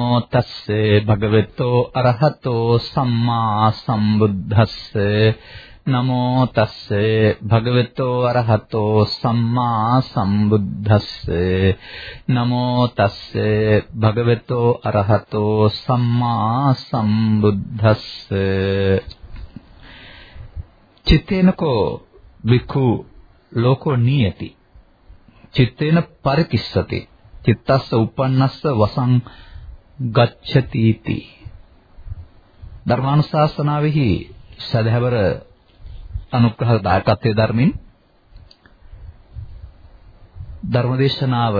නමෝ තස්සේ භගවතෝ අරහතෝ සම්මා සම්බුද්දස්සේ. නමෝ තස්සේ භගවතෝ අරහතෝ සම්මා සම්බුද්දස්සේ. නමෝ තස්සේ භගවතෝ අරහතෝ සම්මා සම්බුද්දස්සේ. චිත්තේනකෝ විකු ලෝකෝ නියති. චිත්තේන පරිකිස්සති. චිත්තස්ස උපන්නස්ස වසං ගච්ඡතිති ධර්මානුශාසනාවෙහි සදහැවර අනුග්‍රහ දායකත්වයේ ධර්මින් ධර්මදේශනාව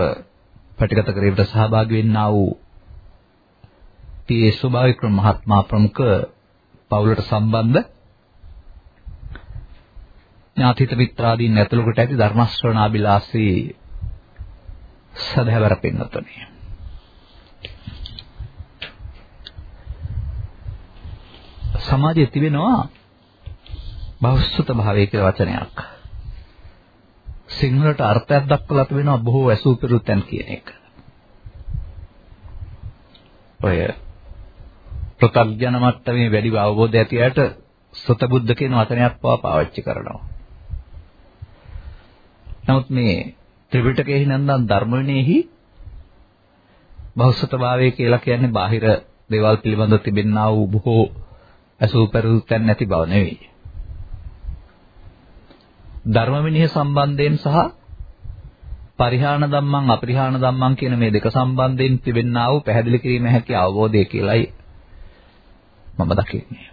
පැටිගත කිරීමට සහභාගී වෙන්නා වූ පී.ඒ. සුභාවික්‍රම මහත්මයා ප්‍රමුඛ පවුලට සම්බන්ධ ඥාතිත මිත්‍රාදීන් ඇතුළු කොට ඇති ධර්ම ශ්‍රවණාබිලාසී සදහැවර පින්නතුනි සමාජයේ තිබෙනවා බෞද්ධ භාවය කියලා වචනයක්. සිංහලට අර්ථයක් දක්වලා තිබෙනවා බොහෝ ඇසූ පිරුතෙන් කියන එක. ඔය ප්‍රත්‍යඥ මට්ටමේ වැඩි අවබෝධය ඇතියට සතබුද්ධ කියන වචනයක් පවා පාවිච්චි කරනවා. නමුත් මේ ත්‍රිපිටකයේ නන්දන් ධර්ම විනයෙහි බෞද්ධභාවය කියලා කියන්නේ බාහිර දේවල් පිළිබඳව තිබෙනා වූ බොහෝ අසූ පෙරුතෙන් නැති බව නෙවෙයි. ධර්ම විනය සම්බන්ධයෙන් සහ පරිහාන ධම්මං අපරිහාන ධම්මං කියන මේ දෙක සම්බන්ධයෙන් තිබෙනා වූ පැහැදිලි කිරීම හැකි අවබෝධය කියලයි මම දකින්නේ.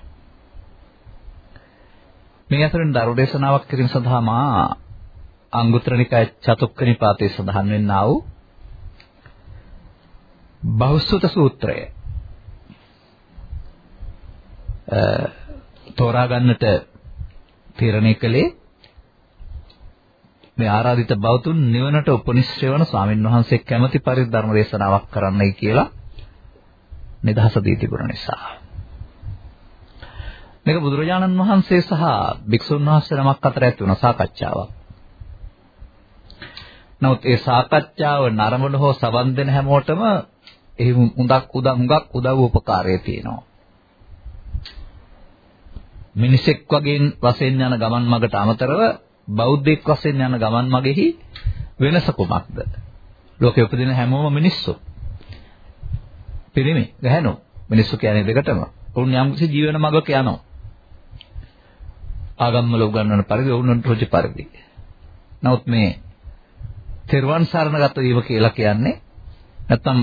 මේ අතරින් දරුදේශනාවක් කිරීම සඳහා මා අංගුත්තර නිකාය චතුක්ක නිපාතයේ සඳහන් වෙන්නා වූ බහුසුත සූත්‍රය තෝරා ගන්නට තීරණය කළේ මේ ආරාධිත බෞතුන් නිවනට උපනිශ්‍රය වන ස්වාමින් වහන්සේ කැමැති පරිදි ධර්ම දේශනාවක් කරන්නයි කියලා නිදහස දී තිබුණ නිසා. මේක බුදුරජාණන් වහන්සේ සහ භික්ෂුන් වහන්සේ නමක් අතර ඇති වුණ සාකච්ඡාවක්. නමුත් ඒ සාකච්ඡාව නරඹන හෝ සවන් දෙන හැමෝටම එහි හුඟක් උදා හුඟක් උදව් උපකාරය තියෙනවා. මිනිසෙක් වගේ වශයෙන් යන ගමන් මගට අමතරව බෞද්ධෙක් වශයෙන් යන ගමන් මගෙහි වෙනස කුමක්ද? ලෝකෙ උපදින හැමෝම මිනිස්සු. පිරිමි, ගැහැණු. මිනිස්සු කියන්නේ දෙකටම. උන් යම්කිසි ජීවන මගක යනවා. ආගම්වල උගන්වන පරිදි වුණොත් රොජ පරිදි. නමුත් මේ තෙරුවන් සරණගත වීම කියලා කියන්නේ නැත්තම්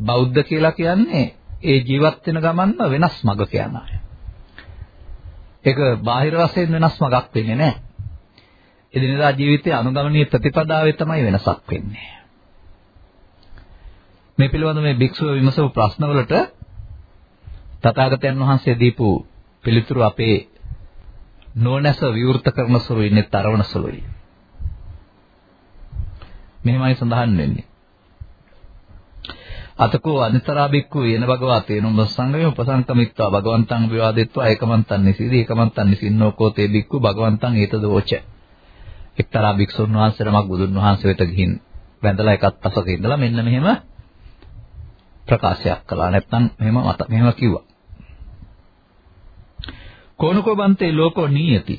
බෞද්ධ කියලා කියන්නේ ඒ ජීවත් වෙන ගමන්ම වෙනස් මගක යන අය. ඒක බාහිර වශයෙන් වෙනස් මගක් වෙන්නේ නැහැ. එදිනෙදා ජීවිතයේ අනුගමනීය ප්‍රතිපදාවේ තමයි වෙනසක් වෙන්නේ. මේ පිළිබඳව මේ භික්ෂුව විමසපු ප්‍රශ්නවලට තථාගතයන් වහන්සේ දීපු පිළිතුරු අපේ නොනැස විවෘත කරන සුළුයි නෙත් තරවන සුළුයි. මෙහෙමයි සඳහන් වෙන්නේ. අතකෝ අනිතරා බික්කු යන භගවා තේනුම් සංගමේ උපසංකමිත්වා භගවන්තං විවාදෙත්වා ඒකමන්තං නිසීදී ඒකමන්තං නිසින්නෝකෝ තේ බික්කු භගවන්තං ඒතදෝච. එක්තරා භික්ෂුන් වහන්සේ නමක් බුදුන් වහන්සේ වෙත ගිහින් වැඳලා එකත් පසක ඉඳලා මෙන්න මෙහෙම ප්‍රකාශයක් කළා. නැත්නම් මෙහෙම මත මෙහෙම කිව්වා. කෝනකෝ බන්තේ ලෝකෝ නීයති.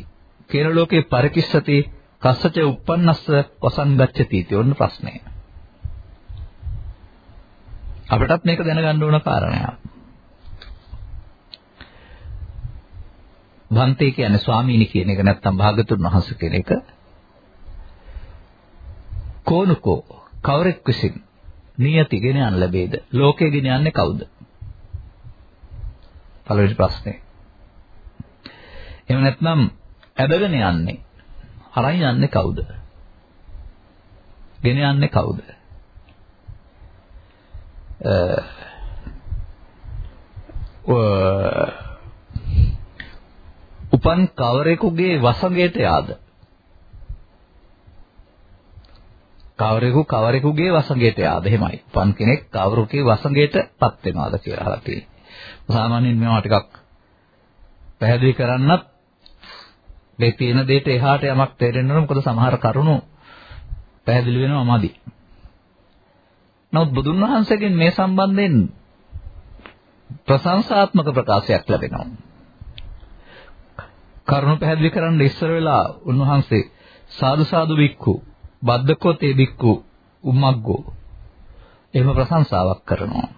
කේන ලෝකේ පරිකිස්සති. කස්සච uppannස්ස වසං ගච්ඡති ඉති ඔන්න ප්‍රශ්නය අපිටත් මේක දැනගන්න ඕන කාරණයක්. වන්තේ කියන්නේ ස්වාමීනි කියන එක නැත්නම් භාගතුන් වහන්සේ කියන එක. කෝනුකෝ කවරෙක් විසින් නියති ගෙන යන ලැබේද? ලෝකේ ගෙන යන්නේ කවුද? පළවෙනි ප්‍රශ්නේ. එහෙම නැත්නම් ඇදගෙන යන්නේ අරන් යන්නේ කවුද? ගෙන යන්නේ කවුද? උපන් කවරෙකුගේ වසඟයට යාද? කවරෙකු කවරෙකුගේ වසඟයට යාද? එහෙමයි. උපන් කෙනෙක් කවරෙකුගේ වසඟයටපත් වෙනවාද කියලා අහලා තියෙනවා සාමාන්‍යයෙන් මේවා ටිකක් පැහැදිලි කරන්නත් මේ තියෙන දෙයට එහාට යමක් තේරෙන්න ඕන මොකද සමහර කරුණු පැහැදිලි වෙනවා මදි. නමුත් බුදුන් වහන්සේගෙන් මේ සම්බන්ධයෙන් ප්‍රශංසාත්මක ප්‍රකාශයක් ලැබෙනවා. කරුණ පැහැදිලි කරන්න ඉස්සර වෙලා උන්වහන්සේ සාදු සාදු වික්ඛු බද්දකෝතේ වික්ඛු උම්මග්ගෝ එහෙම ප්‍රශංසාවක් කරනවා.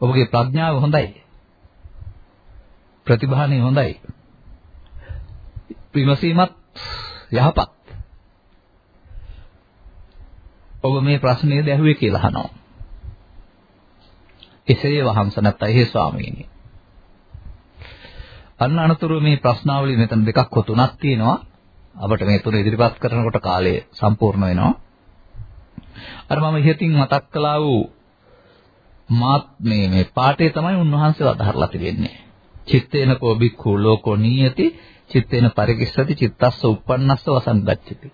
ඔබගේ ප්‍රඥාව හොඳයි. ප්‍රතිභානය හොඳයි. විමසීමත් යහපත්. ඔබ මේ ප්‍රශ්නය දැහුවේ කියලා අහනවා. එසේ වහන්ස නැත්නම් එහෙ ස්වාමීනි. අන්න අනතුරු මේ ප්‍රශ්නාවලිය මෙතන දෙකක් හෝ තුනක් තියෙනවා. අපිට මේ තුන ඉදිරිපත් කරනකොට කාලය සම්පූර්ණ වෙනවා. අර මම ඉහතින් මතක් කළා වූ මාත් මේ මේ පාඩේ තමයි උන්වහන්සේ අදහරලා තිබෙන්නේ. චිත්තේන කෝ බික්ඛු ලෝකෝ නීයති චිත්තේන පරිකිස්සති චිත්තස්ස උප්පන්නස්ස වසංගච්ඡති.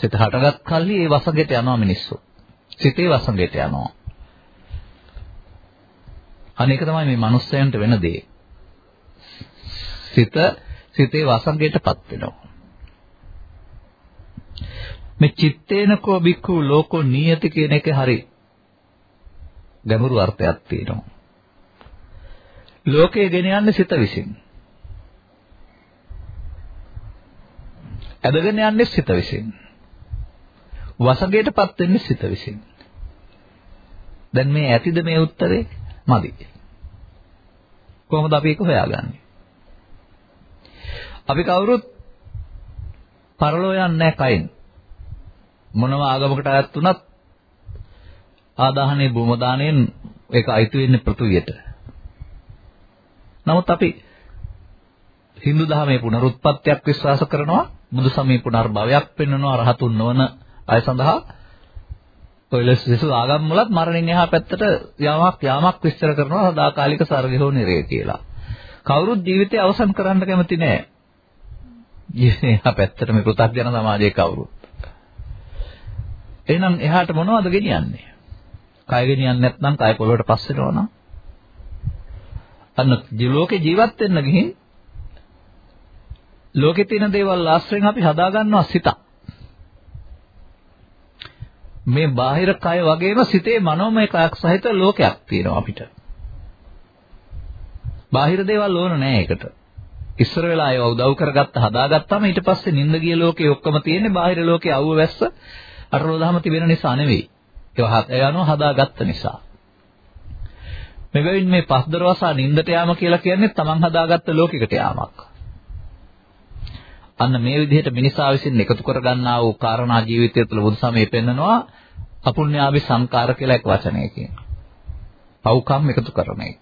සිත හටගත් කල්හි ඒ වසඟයට යනවා මිනිස්සු. සිතේ වසඟයට යනවා. අනේක තමයි මේ මනුස්සයන්ට වෙන දේ. සිත සිතේ වසඟයටපත් වෙනවා. මේ චිත්තේනකෝ බික්ඛු ලෝකෝ නියති කියන එක හරි ගැඹුරු අර්ථයක් තියෙනවා. ලෝකය ගෙන යන්නේ සිත විසින්. ඇදගෙන යන්නේ සිත විසින්. වසඟයටපත් වෙන්නේ සිත විසින්. දැන් මේ ඇතිද මේ උත්තරේ? මදි. කොහොමද අපි ඒක හොයාගන්නේ? අපි කවුරුත් පරලෝ යන්නේ නැහැ කයින්. මොනම ආගමකට අයත් වුණත් ආදාහනේ භූම දාණයෙන් ඒක අයිති වෙන්නේ පෘථුවියට. නමුත් අපි Hindu දහමේ පුනරුත්පත්තියක් විශ්වාස කරනවා බුදු සමයේ පුනර්භවයක් පෙන්වනවා රහතුන් නොවන අය සඳහා ඔයලස් විසු ආගම් වලත් මරණින් එහා පැත්තට යාමක් යාමක් විස්තර කරනවා සදාකාලික සර්ගහෝ නිරේ කියලා. කවුරුත් ජීවිතය අවසන් කරන්න කැමති නෑ. ජීවිතේ එහා පැත්තට මේ පෘථග්ජන සමාජයේ කවුරුත්. එහෙනම් එහාට මොනවද ගෙනියන්නේ? කය ගෙනියන්නේ නැත්නම් කය පොළොවට පස් වෙනවනම් අන්න ලෝකේ ජීවත් වෙන්න ගිහින් ලෝකේ තියෙන දේවල් ආශ්‍රයෙන් අපි හදා ගන්නවා සිතක්. මේ බාහිර කය වගේම සිතේ මනෝමය කයක් සහිත ලෝකයක් තියෙනවා අපිට. බාහිර දේවල් ඕන නෑ ඒකට. ඉස්සර වෙලා ඒව උදව් කරගත්ත හදාගත්තාම ඊට පස්සේ නිින්ද ගිය ලෝකේ ඔක්කොම තියෙන්නේ බාහිර ලෝකේ අවුව වැස්ස අටලොදහම තිබෙන නිසා නෙවෙයි. ඒවා යනවා හදාගත්ත නිසා. මෙබැවින් මේ පස්දරවසා නිින්දට යාම කියලා කියන්නේ තමන් හදාගත්ත ලෝකයකට යාමක්. අන්න මේ විදිහට මිනිසා විසින් එකතු කරගන්නා වූ කාරණා ජීවිතය තුළ බුදුසමය පෙන්නනවා අපුඤ්ඤාභි සංකාර කියලා එක වචනයකින්. පව්කම් එකතු කරන එක.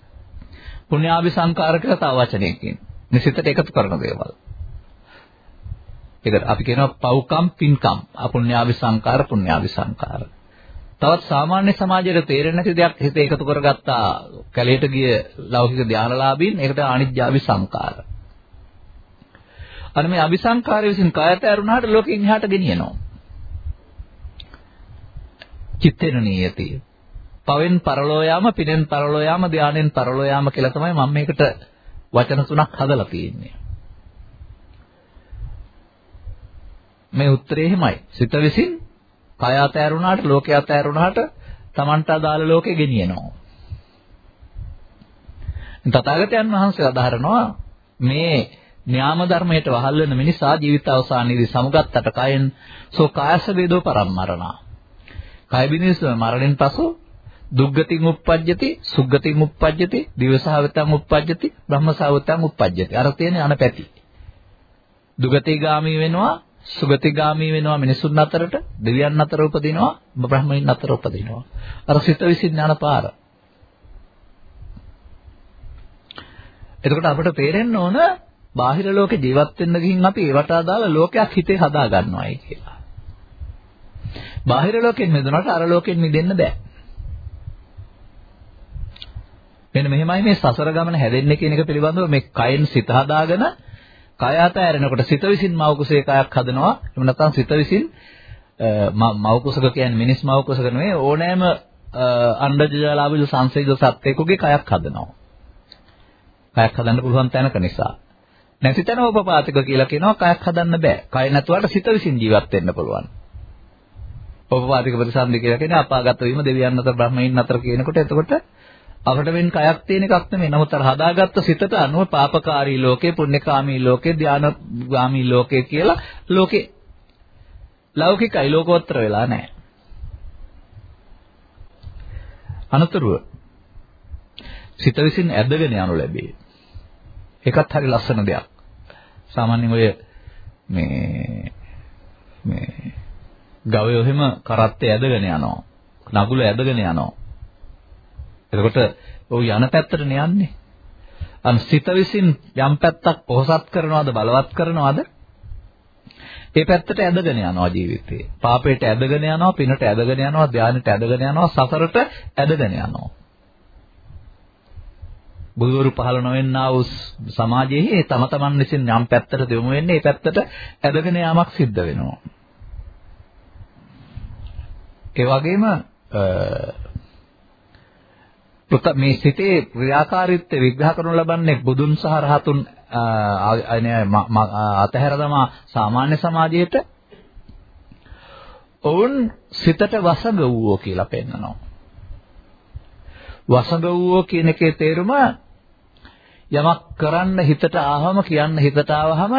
පුඤ්ඤාභි සංකාර කියලා තව වචනයකින්. නිසිතට එකතු කරන දේවල්. ඒකට අපි කියනවා පව්කම් පින්කම් අපුඤ්ඤාභි සංකාර පුඤ්ඤාභි සංකාර. තවත් සාමාන්‍ය සමාජයට තේරෙන්නේ නැති දෙයක් හිත එකතු කරගත්තා කැලේට ගිය ලෞකික ධානලාභීන් ඒකට අනිත්‍යාභි සංකාර. අන්න මේ අபிසංකාරය විසින් කායත ඇරුණාට ලෝකෙන් එහාට ගෙනියනවා. චිත්තේන නියති. පවෙන් පරලෝ යාම, පිනෙන් පරලෝ යාම, ධානෙන් පරලෝ යාම කියලා තමයි මම මේකට වචන තුනක් හදලා තියෙන්නේ. මේ උත්තරේ එහෙමයි. සිත විසින් කය අතෑරුණාට, ලෝකය අතෑරුණාට Tamanta අදාළ ලෝකෙ ගෙනියනවා. තථාගතයන් වහන්සේ අදහරනවා මේ න්‍යාම ධර්මයට වහල් වෙන මිනිසා ජීවිත අවසානයේදී සමුගත්තට කයෙන් සෝ කායස වේදෝ පරම්මරණා. කය බිනිස මරණයෙන් පසු දුග්ගතින් උප්පජ්ජති සුග්ගතින් උප්පජ්ජති දිවසහවතං උප්පජ්ජති බ්‍රහ්මසහවතං උප්පජ්ජති අර තියෙන අනපැති. දුගතිගාමී වෙනවා සුගතිගාමී වෙනවා මිනිසුන් අතරට දෙවියන් අතර උපදිනවා බ්‍රහ්මයන් අතර උපදිනවා. අර සිත විසින් යන පාර. එතකොට අපිට තේරෙන්න ඕන බාහිර ලෝකේ ජීවත් වෙන්න ගිහින් අපි ඒවට අදාළ ලෝකයක් හිතේ හදා ගන්නවායි කියලා. බාහිර ලෝකෙන් මිදුණාට අර ලෝකෙන් මිදෙන්න බෑ. මෙන්න මෙහෙමයි මේ සසර ගමන හැදෙන්නේ කියන එක පිළිබඳව මේ කයෙන් සිත හදාගෙන කය අතහැරෙනකොට සිත විසින් මව කුසේ කයක් හදනවා. එහෙම නැත්නම් සිත විසින් මව කුසක කියන්නේ මිනිස් මව කුසක නෙවෙයි ඕනෑම අණ්ඩජලාභිද සංසේද සත්‍යකගේ කයක් හදනවා. කයක් හදන්න පුළුවන් තැනක නිසා. නැති තැන උපපාතක කියලා කියනවා කයක් හදන්න බෑ. කය නැතුවට සිත විසින් ජීවත් වෙන්න පුළුවන්. උපපාදික ප්‍රතිසන්දි කියලා කියන්නේ අපාගත වීම දෙවියන් අතර බ්‍රහ්මයන් අතර කියනකොට එතකොට අපිට වෙන කයක් තියෙන එකක් නෙමෙයි. නමුත් අර හදාගත්ත සිතට අනුව පාපකාරී ලෝකේ, පුණ්‍යකාමී ලෝකේ, ධානගාමී ලෝකේ කියලා ලෝකේ ලෞකිකයි ලෝකෝත්තර වෙලා නැහැ. අනතුරුව සිත විසින් ඇදගෙන යනු ලැබේ. ඒකත් හරි ලස්සන දෙයක්. සාමාන්‍යයෙන් ඔය මේ මේ ගවයෝ එහෙම කරත්තේ ඇදගෙන යනවා. නගුල ඇදගෙන යනවා. එතකොට ඔය යන පැත්තට යන්නේ. අන් සිත විසින් යම් පැත්තක් පොහසත් කරනවද බලවත් කරනවද? ඒ පැත්තට ඇදගෙන යනවා ජීවිතේ. පාපයට ඇදගෙන යනවා, පිනට ඇදගෙන යනවා, ධානයට ඇදගෙන යනවා, සසරට ඇදගෙන යනවා. බුදුවරු පහළ නොවෙන්නා වූ සමාජයේ තම තමන් විසින් යම් පැත්තට යොමු වෙන්නේ ඒ පැත්තට ඇදගෙන යාමක් සිද්ධ වෙනවා. ඒ වගේම මේ සිතේ ක්‍රියාකාරීත්වය විග්‍රහ කරනු ලබන්නේ බුදුන් සහ රහතුන් අතහැර තමා සාමාන්‍ය සමාජයේට ඔවුන් සිතට වසඟ වූවෝ කියලා පෙන්නනවා. වසඟ වූවෝ කියන එකේ තේරුම යමක් කරන්න හිතට ආවම කියන්න හිතට ආවහම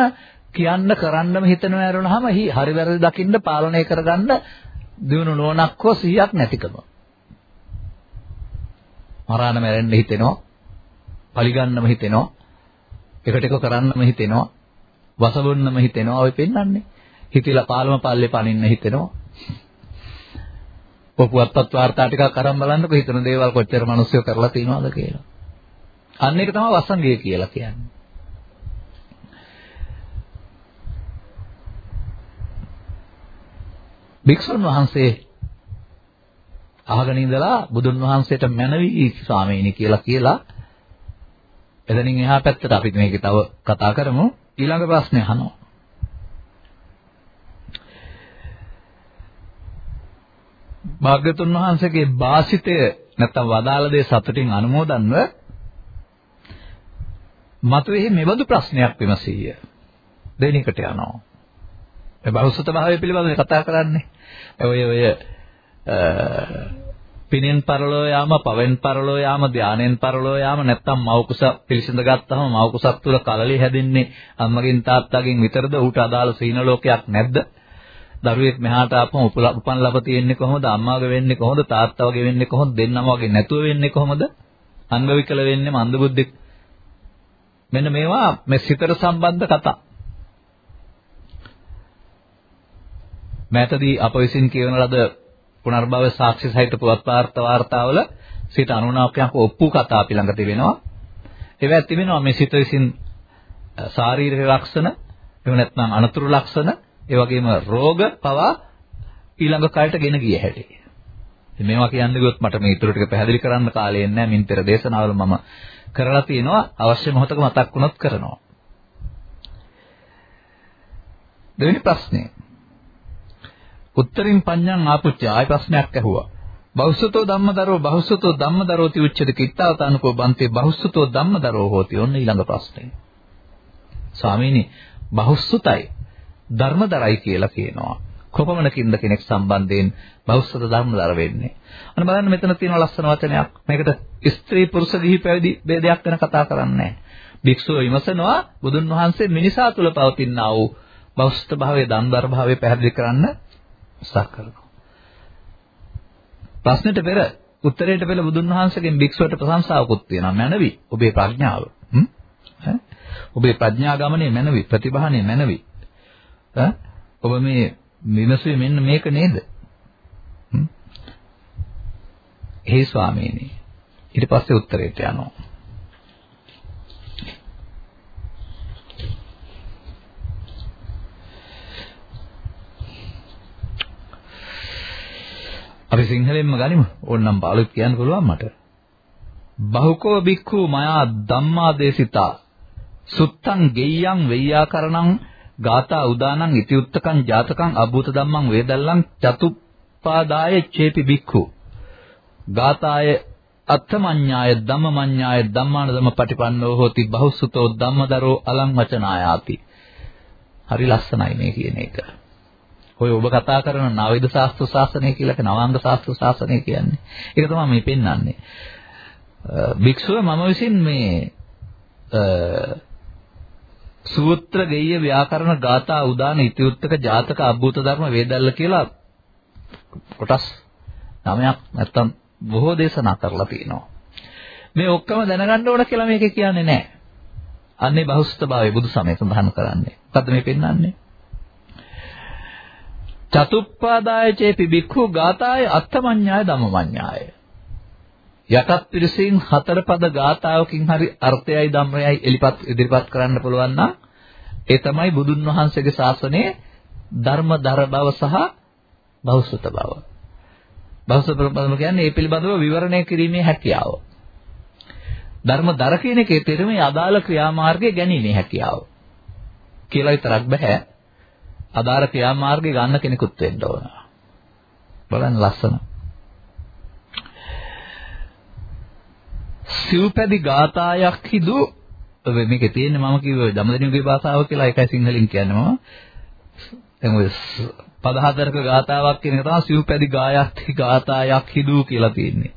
කියන්න කරන්නම හිතනවා ඇරුණාම හරි වැරදි දකින්න පාලනය කරගන්න දිනු නෝනක් හෝ සිහියක් නැතිකම. මරාන මැරෙන්න හිතෙනවා. පරිගන්නම හිතෙනවා. එකට එක කරන්නම හිතෙනවා. වසබොන්නම හිතෙනවා. ඔය පෙන්වන්නේ. හිතිලා පාලම පල්ලේ පනින්න හිතෙනවා. පොපුවත්පත් වාර්තා ටිකක් අරන් බලන්නකො හිතන දේවල් කොච්චර මිනිස්සු කරලා තියනවද කියලා. අන්න ඒක තමයි වසංගය කියලා කියන්නේ. භික්ෂුන් වහන්සේ අහගෙන ඉඳලා බුදුන් වහන්සේට මැනවි ස්වාමීනි කියලා කියලා එතනින් එහා පැත්තට අපි මේක තව කතා කරමු ඊළඟ ප්‍රශ්නේ අහනවා භාග්‍යතුන් වහන්සේගේ වාසිතය නැත්තම් වදාළ දේ සතුටින් අනුමෝදන්ව මතුවේ මෙබඳු ප්‍රශ්නයක් විමසීය දෙණිකට යනවා මේ බෞද්ධ භාවය පිළිබඳව කතා කරන්නේ ඔය ඔය පිනෙන් පරලෝ යාම, පවෙන් පරලෝ යාම, ධානයෙන් පරලෝ යාම නැත්තම් මව කුස පිළිසිඳ ගත්තාම මව කුසක් තුල කලලි හැදෙන්නේ අම්මගෙන් තාත්තාගෙන් විතරද ඌට අදාළ සීන ලෝකයක් නැද්ද? දරුවෙක් මෙහාට ආපම උපන් ලබ තියෙන්නේ කොහොමද? අම්මාගේ වෙන්නේ කොහොමද? තාත්තාගේ වෙන්නේ කොහොමද? දෙන්නම වගේ නැතුව වෙන්නේ කොහොමද? අංගවිකල වෙන්නේ මන්දබුද්ධෙක්. මෙන්න මේවා මේ සිතට සම්බන්ධ කතා. මෑතදී අප විසින් කියවන ලද පුනර්භව සාක්ෂි සහිත පුවත් වාර්තා වාර්තාවල සිත අනුනාපයක් ඔප්පු කතා අපි ළඟ තිබෙනවා. ඒවත් තිබෙනවා මේ සිත විසින් ශාරීරික ලක්ෂණ, එහෙම නැත්නම් අනතුරු ලක්ෂණ, ඒ වගේම රෝග පවා ඊළඟ කාලයට ගෙන ගිය හැටි. මේවා කියන්නේ ගොත් මට මේ ඊටු ටික පැහැදිලි කරන්න කාලය නැහැ. මින් පෙර දේශනාවල මම කරලා තියෙනවා. අවශ්‍ය මොහොතක මතක් වුණොත් කරනවා. දෙවෙනි ප්‍රශ්නේ උත්තරින් පඤ්ඤං ආපුච්ච ආය ප්‍රශ්නයක් ඇහුවා. බෞස්සතෝ ධම්මදරෝ බෞස්සතෝ ධම්මදරෝති උච්චද කිත්තාවතනකෝ බන්තේ බෞස්සතෝ ධම්මදරෝ හෝති. ඔන්න ඊළඟ ප්‍රශ්නේ. ස්වාමීනි බෞස්සතයි ධර්මදරයි කියලා කියනවා. කොපමණකින්ද කෙනෙක් සම්බන්ධයෙන් බෞස්සත ධර්මදර වෙන්නේ. අන්න බලන්න මෙතන තියෙන ලස්සන වචනයක්. මේකට ස්ත්‍රී පුරුෂ ගිහි පැවිදි ભેදයක් ගැන කතා කරන්නේ නැහැ. භික්ෂුව විමසනවා බුදුන් වහන්සේ මිනිසා තුල පවතිනා වූ බෞස්ත භාවයේ දන්දර භාවයේ පැහැදිලි කරන්න උත්සාහ කරනවා. ප්‍රශ්නෙට පෙර උත්තරයට පෙර බුදුන් වහන්සේගෙන් භික්ෂුවට ප්‍රශංසාවකුත් තියෙනවා. මැනවි ඔබේ ප්‍රඥාව. ඔබේ ප්‍රඥා ගමනේ මැනවි ප්‍රතිභානේ මැනවි. ඔබ මේ විමසුවේ මෙන්න මේක නේද? එහේ ස්වාමීනි. ඊට පස්සේ උත්තරයට යනවා. අපි සිංහලෙන්ම ගනිමු. ඕනනම් බාලුත් කියන්න පුළුවන් මට. බහුකෝ බික්ඛු මයා ධම්මා දේසිතා සුත්තං ගෙය්‍යං වෙය්‍යාකරණං ගාථා උදානං ඉතිඋත්තකං ජාතකං අභූත ධම්මං වේදල්ලං චතුප්පාදාය චේපි බික්ඛු ගාථාය අත්තමඤ්ඤාය ධම්මමඤ්ඤාය ධම්මාන ධම්ම පටිපන්නෝ හෝති බහුසුතෝ ධම්මදරෝ අලං වචනායාති හරි ලස්සනයි මේ කියන එක ඔය ඔබ කතා කරන නවවිද ශාස්ත්‍ර ශාසනය කියලා නවාංග ශාස්ත්‍ර ශාසනය කියන්නේ. ඒක තමයි මේ පෙන්වන්නේ. භික්ෂුව මම විසින් මේ සූත්‍ර ගෙය්‍ය ව්‍යාකරණ ගාථා උදාන ඉතිඋත්තක ජාතක අභූත ධර්ම වේදල්ල කියලා කොටස් නමයක් නැත්තම් බොහෝ දේශනා කරලා තියෙනවා. මේ ඔක්කොම දැනගන්න ඕන කියලා මේකේ කියන්නේ නැහැ. අන්නේ බහුස්තභාවයේ බුදු සමය සඳහන් කරන්නේ. මොකද්ද මේ පෙන්වන්නේ? චතුප්පාදාය චේපි බික්ඛු ගාතාය අත්තමඤ්ඤාය ධම්මමඤ්ඤාය. යටත් පිරිසින් හතර පද ගාතාවකින් හරි අර්ථයයි ධම්මයයි එලිපත් ඉදිරිපත් කරන්න පුළුවන් නම් ඒ තමයි බුදුන් වහන්සේගේ ශාසනයේ ධර්මදර බව සහ බෞසුත බව. බෞසුත බව කියන්නේ ඒ පිළිබඳව විවරණය කිරීමේ හැකියාව. ධර්මදර කියන එකේ තේරුමේ අදාළ ක්‍රියාමාර්ගය ගැනීමේ හැකියාව. කියලා විතරක් බෑ. අදාළ ක්‍රියාමාර්ගය ගන්න කෙනෙකුත් වෙන්න ඕන. බලන්න ලස්සන. සිව්පැදි ගාතායක් හිදු මේකේ තියෙන්නේ මම කිව්වේ දමදෙනියගේ භාෂාව කියලා ඒකයි සිංහලෙන් කියන්නේ මම. දැන් ඔය පද හතරක ගාතාවක් කියන එක තමයි සිව්පැදි ගායක් ගාතායක් හිදු කියලා තියෙන්නේ.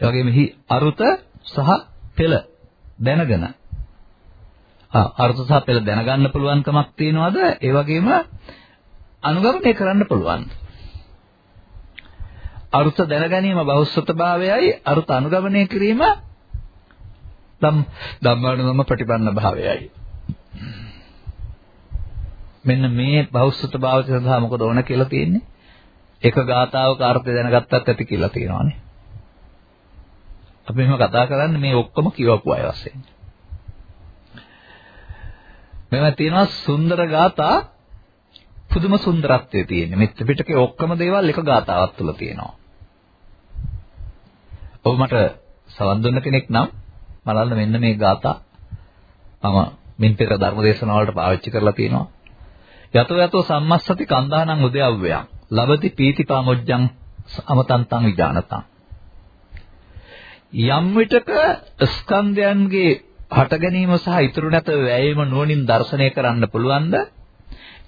ඒ වගේම හි අරුත සහ පෙළ දැනගෙන ආ අර්ථ සහ පෙළ දැනගන්න පුළුවන්කමක් තියනවාද ඒ වගේම අනුගමනය කරන්න පුළුවන් අර්ථ දැනගැනීම බෞද්ධත්වභාවයයි අර්ථ අනුගමනය කිරීම ධම් ධම්මානුගම ප්‍රතිපන්න භාවයයි මෙන්න මේ බෞද්ධත්වභාවය සඳහා මොකද ඕන කියලා තියෙන්නේ එක ගාතාවක අර්ථය දැනගත්තත් ඇති කියලා තියෙනවානේ අපි මෙහෙම කතා කරන්නේ මේ ඔක්කොම කියවපු අය වශයෙන් මේවා තියෙනවා සුන්දර ගාථා පුදුම සුන්දරත්වයේ තියෙන්නේ. මේ ත්‍රිපිටකේ ඔක්කොම දේවල් එක ගාතාවක් තුල තියෙනවා. ඔබ මට සවන් දුන්න කෙනෙක් නම් බලන්න මෙන්න මේ ගාථා මම මින් පෙර ධර්ම දේශනාව වලට පාවිච්චි කරලා තියෙනවා. යතෝ යතෝ සම්මස්සති කන්දානං උදයව්වයන් ලබති පීති පාමොජ්ජං අමතන්තං විජානතං යම් විටක ස්කන්ධයන්ගේ හට ගැනීම සහ ඉතුරු නැත වැයීම නුවණින් දර්ශනය කරන්න පුළුවන්ද?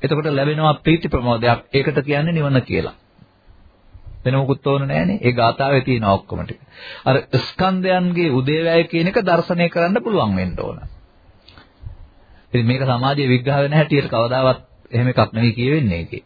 එතකොට ලැබෙනවා ප්‍රීති ප්‍රමෝදයක්. ඒකට කියන්නේ නිවන කියලා. වෙන මොකුත් ඕන නැහැනේ. ඒ ගාථාවේ තියෙන ඔක්කොම ටික. අර ස්කන්ධයන්ගේ උදේවැය කියන එක දර්ශනය කරන්න පුළුවන් වෙන්න ඕන. ඉතින් මේක සමාජයේ විග්‍රහ වෙන හැටියට කවදාවත් එහෙම එකක් නෙවෙයි කියවෙන්නේ ඒකේ.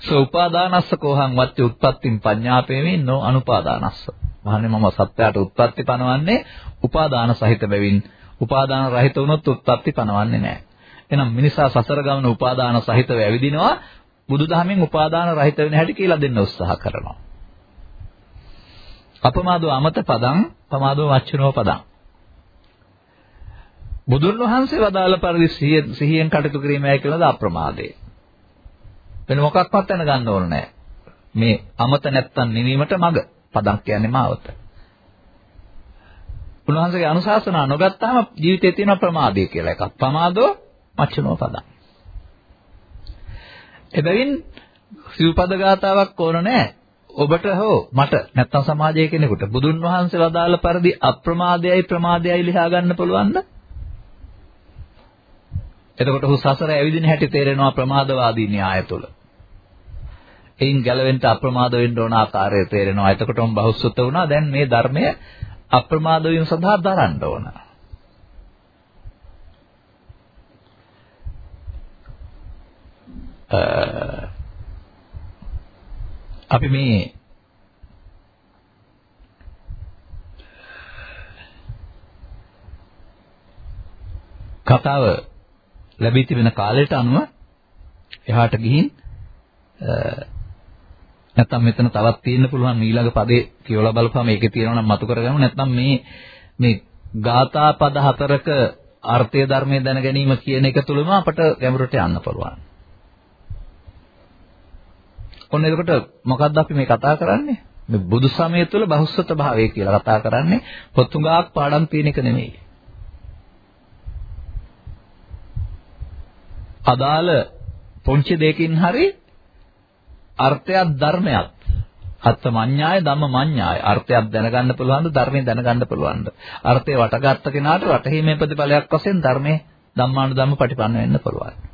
සෝපාදානස්ස කෝහං වත්ති උත්පත්තිම් පඤ්ඤාපේමින් නෝ අනුපාදානස්ස. මහන්නේ මම සත්‍යයට උත්පත්ති පනවන්නේ උපාදාන සහිත බැවින් උපාදාන රහිත වුණොත් උත්පත්ති පනවන්නේ නැහැ. එහෙනම් මිනිසා සසර ගමන උපාදාන සහිතව ඇවිදිනවා බුදුදහමෙන් උපාදාන රහිත වෙන හැටි කියලා දෙන්න උත්සාහ කරනවා. අපමාදෝ අමත පදං පමාදෝ වච්චනෝ පදං බුදුන් වහන්සේ වදාළ පරිදි සිහියෙන් කටයුතු කිරීමයි කියලාද අප්‍රමාදේ. වෙන මොකක්වත් දැනගන්න ඕන නැහැ. මේ අමත නැත්තම් නිවීමට මඟ. පදක් කියන්නේ මාවත. උන්වහන්සේගේ අනුශාසනා නොගත්තාම ජීවිතේ තියෙන ප්‍රමාදය කියලා එකක්. ප්‍රමාදෝ මච්චනෝ පදං. එබැවින් සිව්පද ගාතාවක් ඕන නැහැ. ඔබට හෝ මට නැත්තම් සමාජයේ කෙනෙකුට බුදුන් වහන්සේ වදාළ පරිදි අප්‍රමාදයයි ප්‍රමාදයයි ලියා ගන්න පුළුවන්ද? එතකොට හු සසර ඇවිදින හැටි තේරෙනවා ප්‍රමාදවාදී න්‍යාය තුළ. එයින් ගැලවෙන්න අප්‍රමාද වෙන්න ඕන ආකාරය තේරෙනවා. එතකොටම බහුසුත වුණා. දැන් මේ ධර්මය අප්‍රමාද වීම සඳහා දරන්න ඕන. අපි මේ කතාව ලැබී තිබෙන කාලයට අනුව එහාට ගිහින් නැත්නම් මෙතන තවත් තියෙන්න පුළුවන් ඊළඟ පදේ කියවලා බලපුවම ඒකේ තියෙනවා නම් මතු කරගමු නැත්නම් මේ මේ ගාථා පද හතරක අර්ථය ධර්මයේ දැන ගැනීම කියන එක තුළම අපට ගැඹුරට යන්න පුළුවන්. ඔන්න එතකොට මොකද්ද අපි මේ කතා කරන්නේ? මේ බුදු සමය තුළ බහුස්සත භාවය කියලා කතා කරන්නේ පොතුගාක් පාඩම් තියෙන එක නෙමෙයි. අදාළ පොන්චි දෙකකින් හරි අර්ථයක් ධර්මයක් අත්මඤ්ඤාය ධම්මමඤ්ඤාය අර්ථයක් දැනගන්න පුළුවන්ද ධර්මයෙන් දැනගන්න පුළුවන්ද අර්ථය වටගත්ත කෙනාට වටහීමේ ප්‍රතිඵලයක් වශයෙන් ධර්මයේ ධම්මානුධම්ම පටිපන්න වෙන්න පුළුවන්.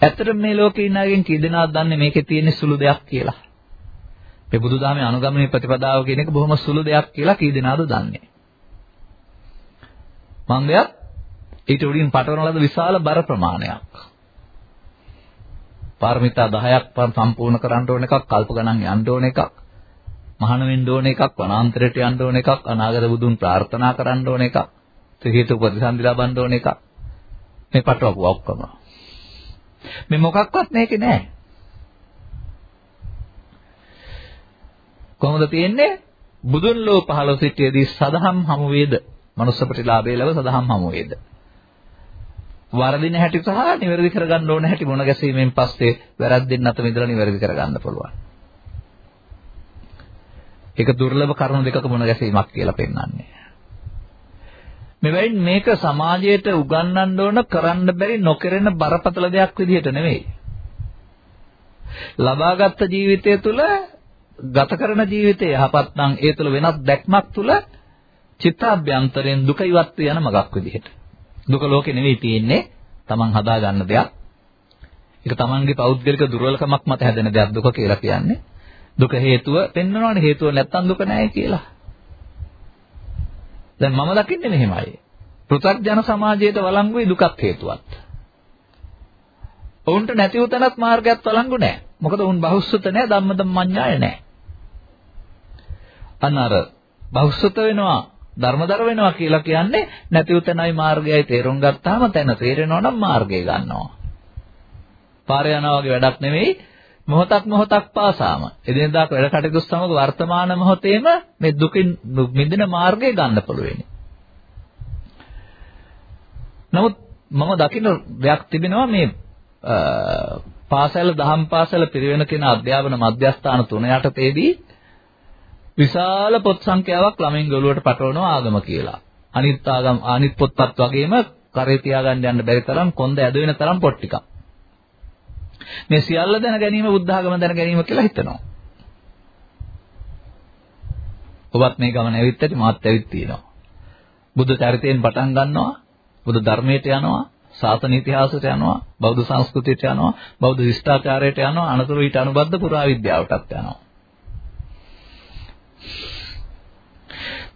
ඇත්තට මේ ලෝකේ ඉන්න අයගෙන් කී දෙනාද දන්නේ මේකේ තියෙන සුළු දෙයක් කියලා? මේ බුදුදහමේ අනුගමනයේ ප්‍රතිපදාව කියන එක බොහොම සුළු දෙයක් කියලා කී දෙනාද දන්නේ? මන්දයක් ඊට උඩින් පටවන ලද විශාල බර ප්‍රමාණයක්. පාරමිතා 10ක් සම්පූර්ණ කරන්න ඕන එකක්, කල්ප ගණන් යන්න ඕන එකක්, මහාන වෙන්න ඕන එකක්, වනාන්තරයට යන්න ඕන එකක්, අනාගත බුදුන් ප්‍රාර්ථනා කරන්න ඕන එකක්, ත්‍රිහේතු ප්‍රතිසන්දි ලබන්න ඕන එකක්. මේ පටවපු ඔක්කොම. මේ මොකක්වත් මේකේ නැහැ. කොහොමද තියෙන්නේ? බුදුන් ලෝ පහළ සිටියේදී සදහම් හමු වේද? මනුස්ස ප්‍රතිලාභය ලැබ සදහම් හමු වේද? වරදින හැටි සහ නිවැරදි කරගන්න ඕන හැටි මොන ගැසීමෙන් පස්සේ වැරද්දෙන් අත මිදලා නිවැරදි කරගන්න පුළුවන්. ඒක දුර්ලභ කරුණු දෙකක මොන ගැසීමක් කියලා පෙන්වන්නේ. මෙවැයින් මේක සමාජයට උගන්වන්න ඕන කරන්න බැරි නොකරන බරපතල දෙයක් විදිහට නෙවෙයි. ලබාගත් ජීවිතය තුළ ගත කරන ජීවිතය යහපත් නම් ඒ තුළ වෙනස් දැක්මක් තුළ චිත්තාභ්‍යන්තරයෙන් දුක ඉවත් යන මගක් විදිහට. දුක ලෝකේ නෙවෙයි තියෙන්නේ තමන් හදා ගන්න දෙයක්. ඒක තමන්ගේ පෞද්ගලික දුර්වලකමක් මත හැදෙන දෙයක් දුක කියලා කියන්නේ. දුක හේතුව පෙන්වනවානේ හේතුව නැත්තම් දුක නැහැ කියලා. දැන් මම දකින්නේ මෙහෙමයි. පෘථග්ජන සමාජයට වළංගුයි දුකක් හේතුවක්. ඔවුන්ට නැති උතනත් මාර්ගයක් වළංගු නැහැ. මොකද ඔවුන් බහුසුත නැහැ ධම්මදම්මඤ්ඤාය නැහැ. අනර බහුසුත වෙනවා ධර්මදර වෙනවා කියලා කියන්නේ නැති උතනයි මාර්ගයයි තේරුම් ගත්තාම තැන තේරෙනවා නම් මාර්ගය ගන්නවා. පාරේ යනවා වගේ වැඩක් නෙවෙයි මොහොතක් මොහොතක් පාසාම එදිනෙදා වැඩ කටයුතු සමග වර්තමාන මොහොතේම මේ දුකින් මිදෙන මාර්ගය ගන්න පුළුවන්. නමුත් මම දකින්න දෙයක් තිබෙනවා මේ පාසල දහම් පාසල පිරිවෙන කෙන අධ්‍යාපන මධ්‍යස්ථාන තුන යටතේදී විශාල පොත් සංඛ්‍යාවක් ළමයින් ගොළුවට පටවනවා ආගම කියලා. අනිත් ආගම් අනිත් පොත්පත් වගේම කරේ තියාගන්න යන්න බැරි තරම් කොන්ද ඇද වෙන තරම් පොත් ටිකක්. මේ සියල්ල දැන ගැනීම බුද්ධ ආගම දැන ගැනීම කියලා හිතනවා. ඔබත් මේ ගමන ඇවිත් ඇති මාත් ඇවිත් තියෙනවා. බුද්ධ චරිතයෙන් පටන් ගන්නවා, බුද්ධ ධර්මයට යනවා, ශාසන ඉතිහාසයට යනවා, බෞද්ධ සංස්කෘතියට යනවා, බෞද්ධ ශිෂ්ටාචාරයට යනවා, අනතුරු ඊට අනුබද්ධ පුරාවිද්‍යාවටත් යනවා.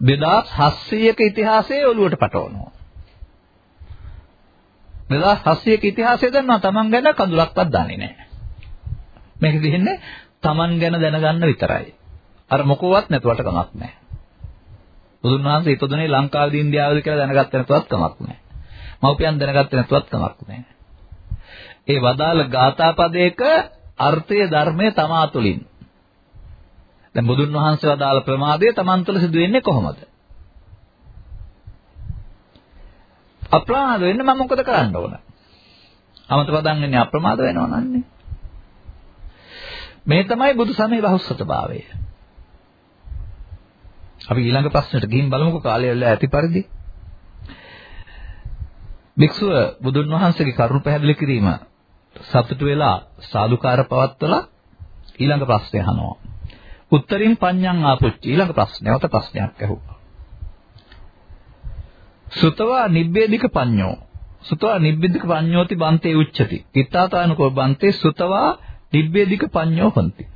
2700ක ඉතිහාසයේ ඔළුවට පටවනවා. 2700ක ඉතිහාසය දන්නවා Taman ගැන කඳුලක්වත් දන්නේ නැහැ. මේක දෙන්නේ Taman ගැන දැනගන්න විතරයි. අර මොකවත් නැතුවට කමක් නැහැ. බුදුන් වහන්සේ ඉපදුනේ ලංකාවේදී ඉන්දියාවේදී කියලා දැනගත්ත නැතුවත් කමක් නැහැ. මව්පියන් දැනගත්ත නැතුවත් කමක් නැහැ. ඒ වදාළ ගාථා පදයක අර්ථය ධර්මයේ තමා තුලින් දැන් බුදුන් වහන්සේ වදාළ ප්‍රමාදය Taman තුළ සිදු වෙන්නේ කොහොමද? අප්‍රමාද වෙන්න මම මොකද කරන්න ඕන? අමත පදන් වෙන්නේ අප්‍රමාද වෙනවා නන්නේ. මේ තමයි බුදු සමයේ බහුස්සතභාවය. අපි ඊළඟ ප්‍රශ්නෙට ගිහින් බලමුකෝ කාලය වෙලා ඇති පරිදි. භික්ෂුව බුදුන් වහන්සේගේ කරුණ පැහැදිලි කිරීම සතුටු වෙලා සාදුකාර පවත්වලා ඊළඟ ප්‍රශ්නය අහනවා. උත්තරින් පඤ්ඤං ආපුච්චි ඊළඟ ප්‍රශ්නයවත ප්‍රශ්නයක් ඇහුවා. සුතවා නිබ්බේධික පඤ්ඤෝ සුතවා නිබ්බේධික පඤ්ඤෝති බන්තේ උච්චති. කිත්තාතානකෝ බන්තේ සුතවා නිබ්බේධික පඤ්ඤෝ හොಂತಿ.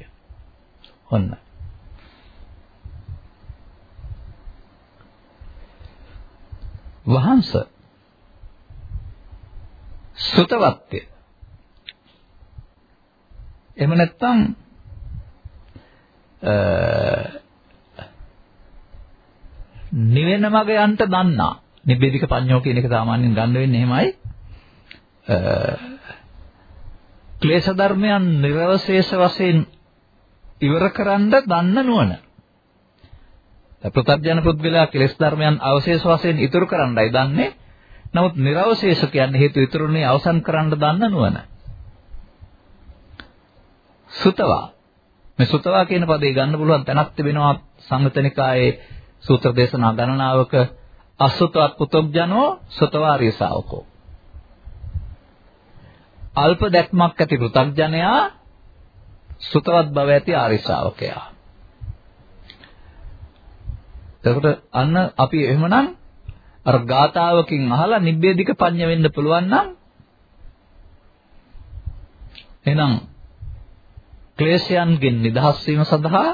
ඔන්න. වහන්ස සුතවත්ය. එහෙම නැත්නම් නිවෙන මග යන්න දන්නා. නිබ්බේධික පඤ්ඤෝ කියන එක සාමාන්‍යයෙන් ගන්න වෙන්නේ එහෙමයි. ක්ලේශ ධර්මයන් නිර්වශේෂ වශයෙන් ඉවර කරන්න දන්න නුවණ. ප්‍රත්‍යඥ පුද්ගලයා ක්ලේශ ධර්මයන් අවශේෂ වශයෙන් ඉතුරු කරන්නයි දන්නේ. නමුත් නිර්වශේෂ කියන්නේ හේතු ඉතුරුනේ අවසන් කරන්න දන්න නුවණ. සුතවා මේ සුතවා කියන පදේ ගන්න පුළුවන් තැනක් තිබෙනවා සංගතනිකායේ සූත්‍ර දේශනා ගණනාවක අසුතවත් පුතොග්ජනෝ සුතවාරිය ශාවකෝ. අල්ප දැක්මක් ඇති පෘථග්ජනයා සුතවත් බව ඇති ආර්ය ශ්‍රාවකයා. එතකොට අන්න අපි එහෙමනම් අර ගාතාවකින් අහලා නිබ්බේධික පඤ්ඤ වෙන්න පුළුවන් නම් එහෙනම් ක්ලේශයන්ගෙන් නිදහස් වීම සඳහා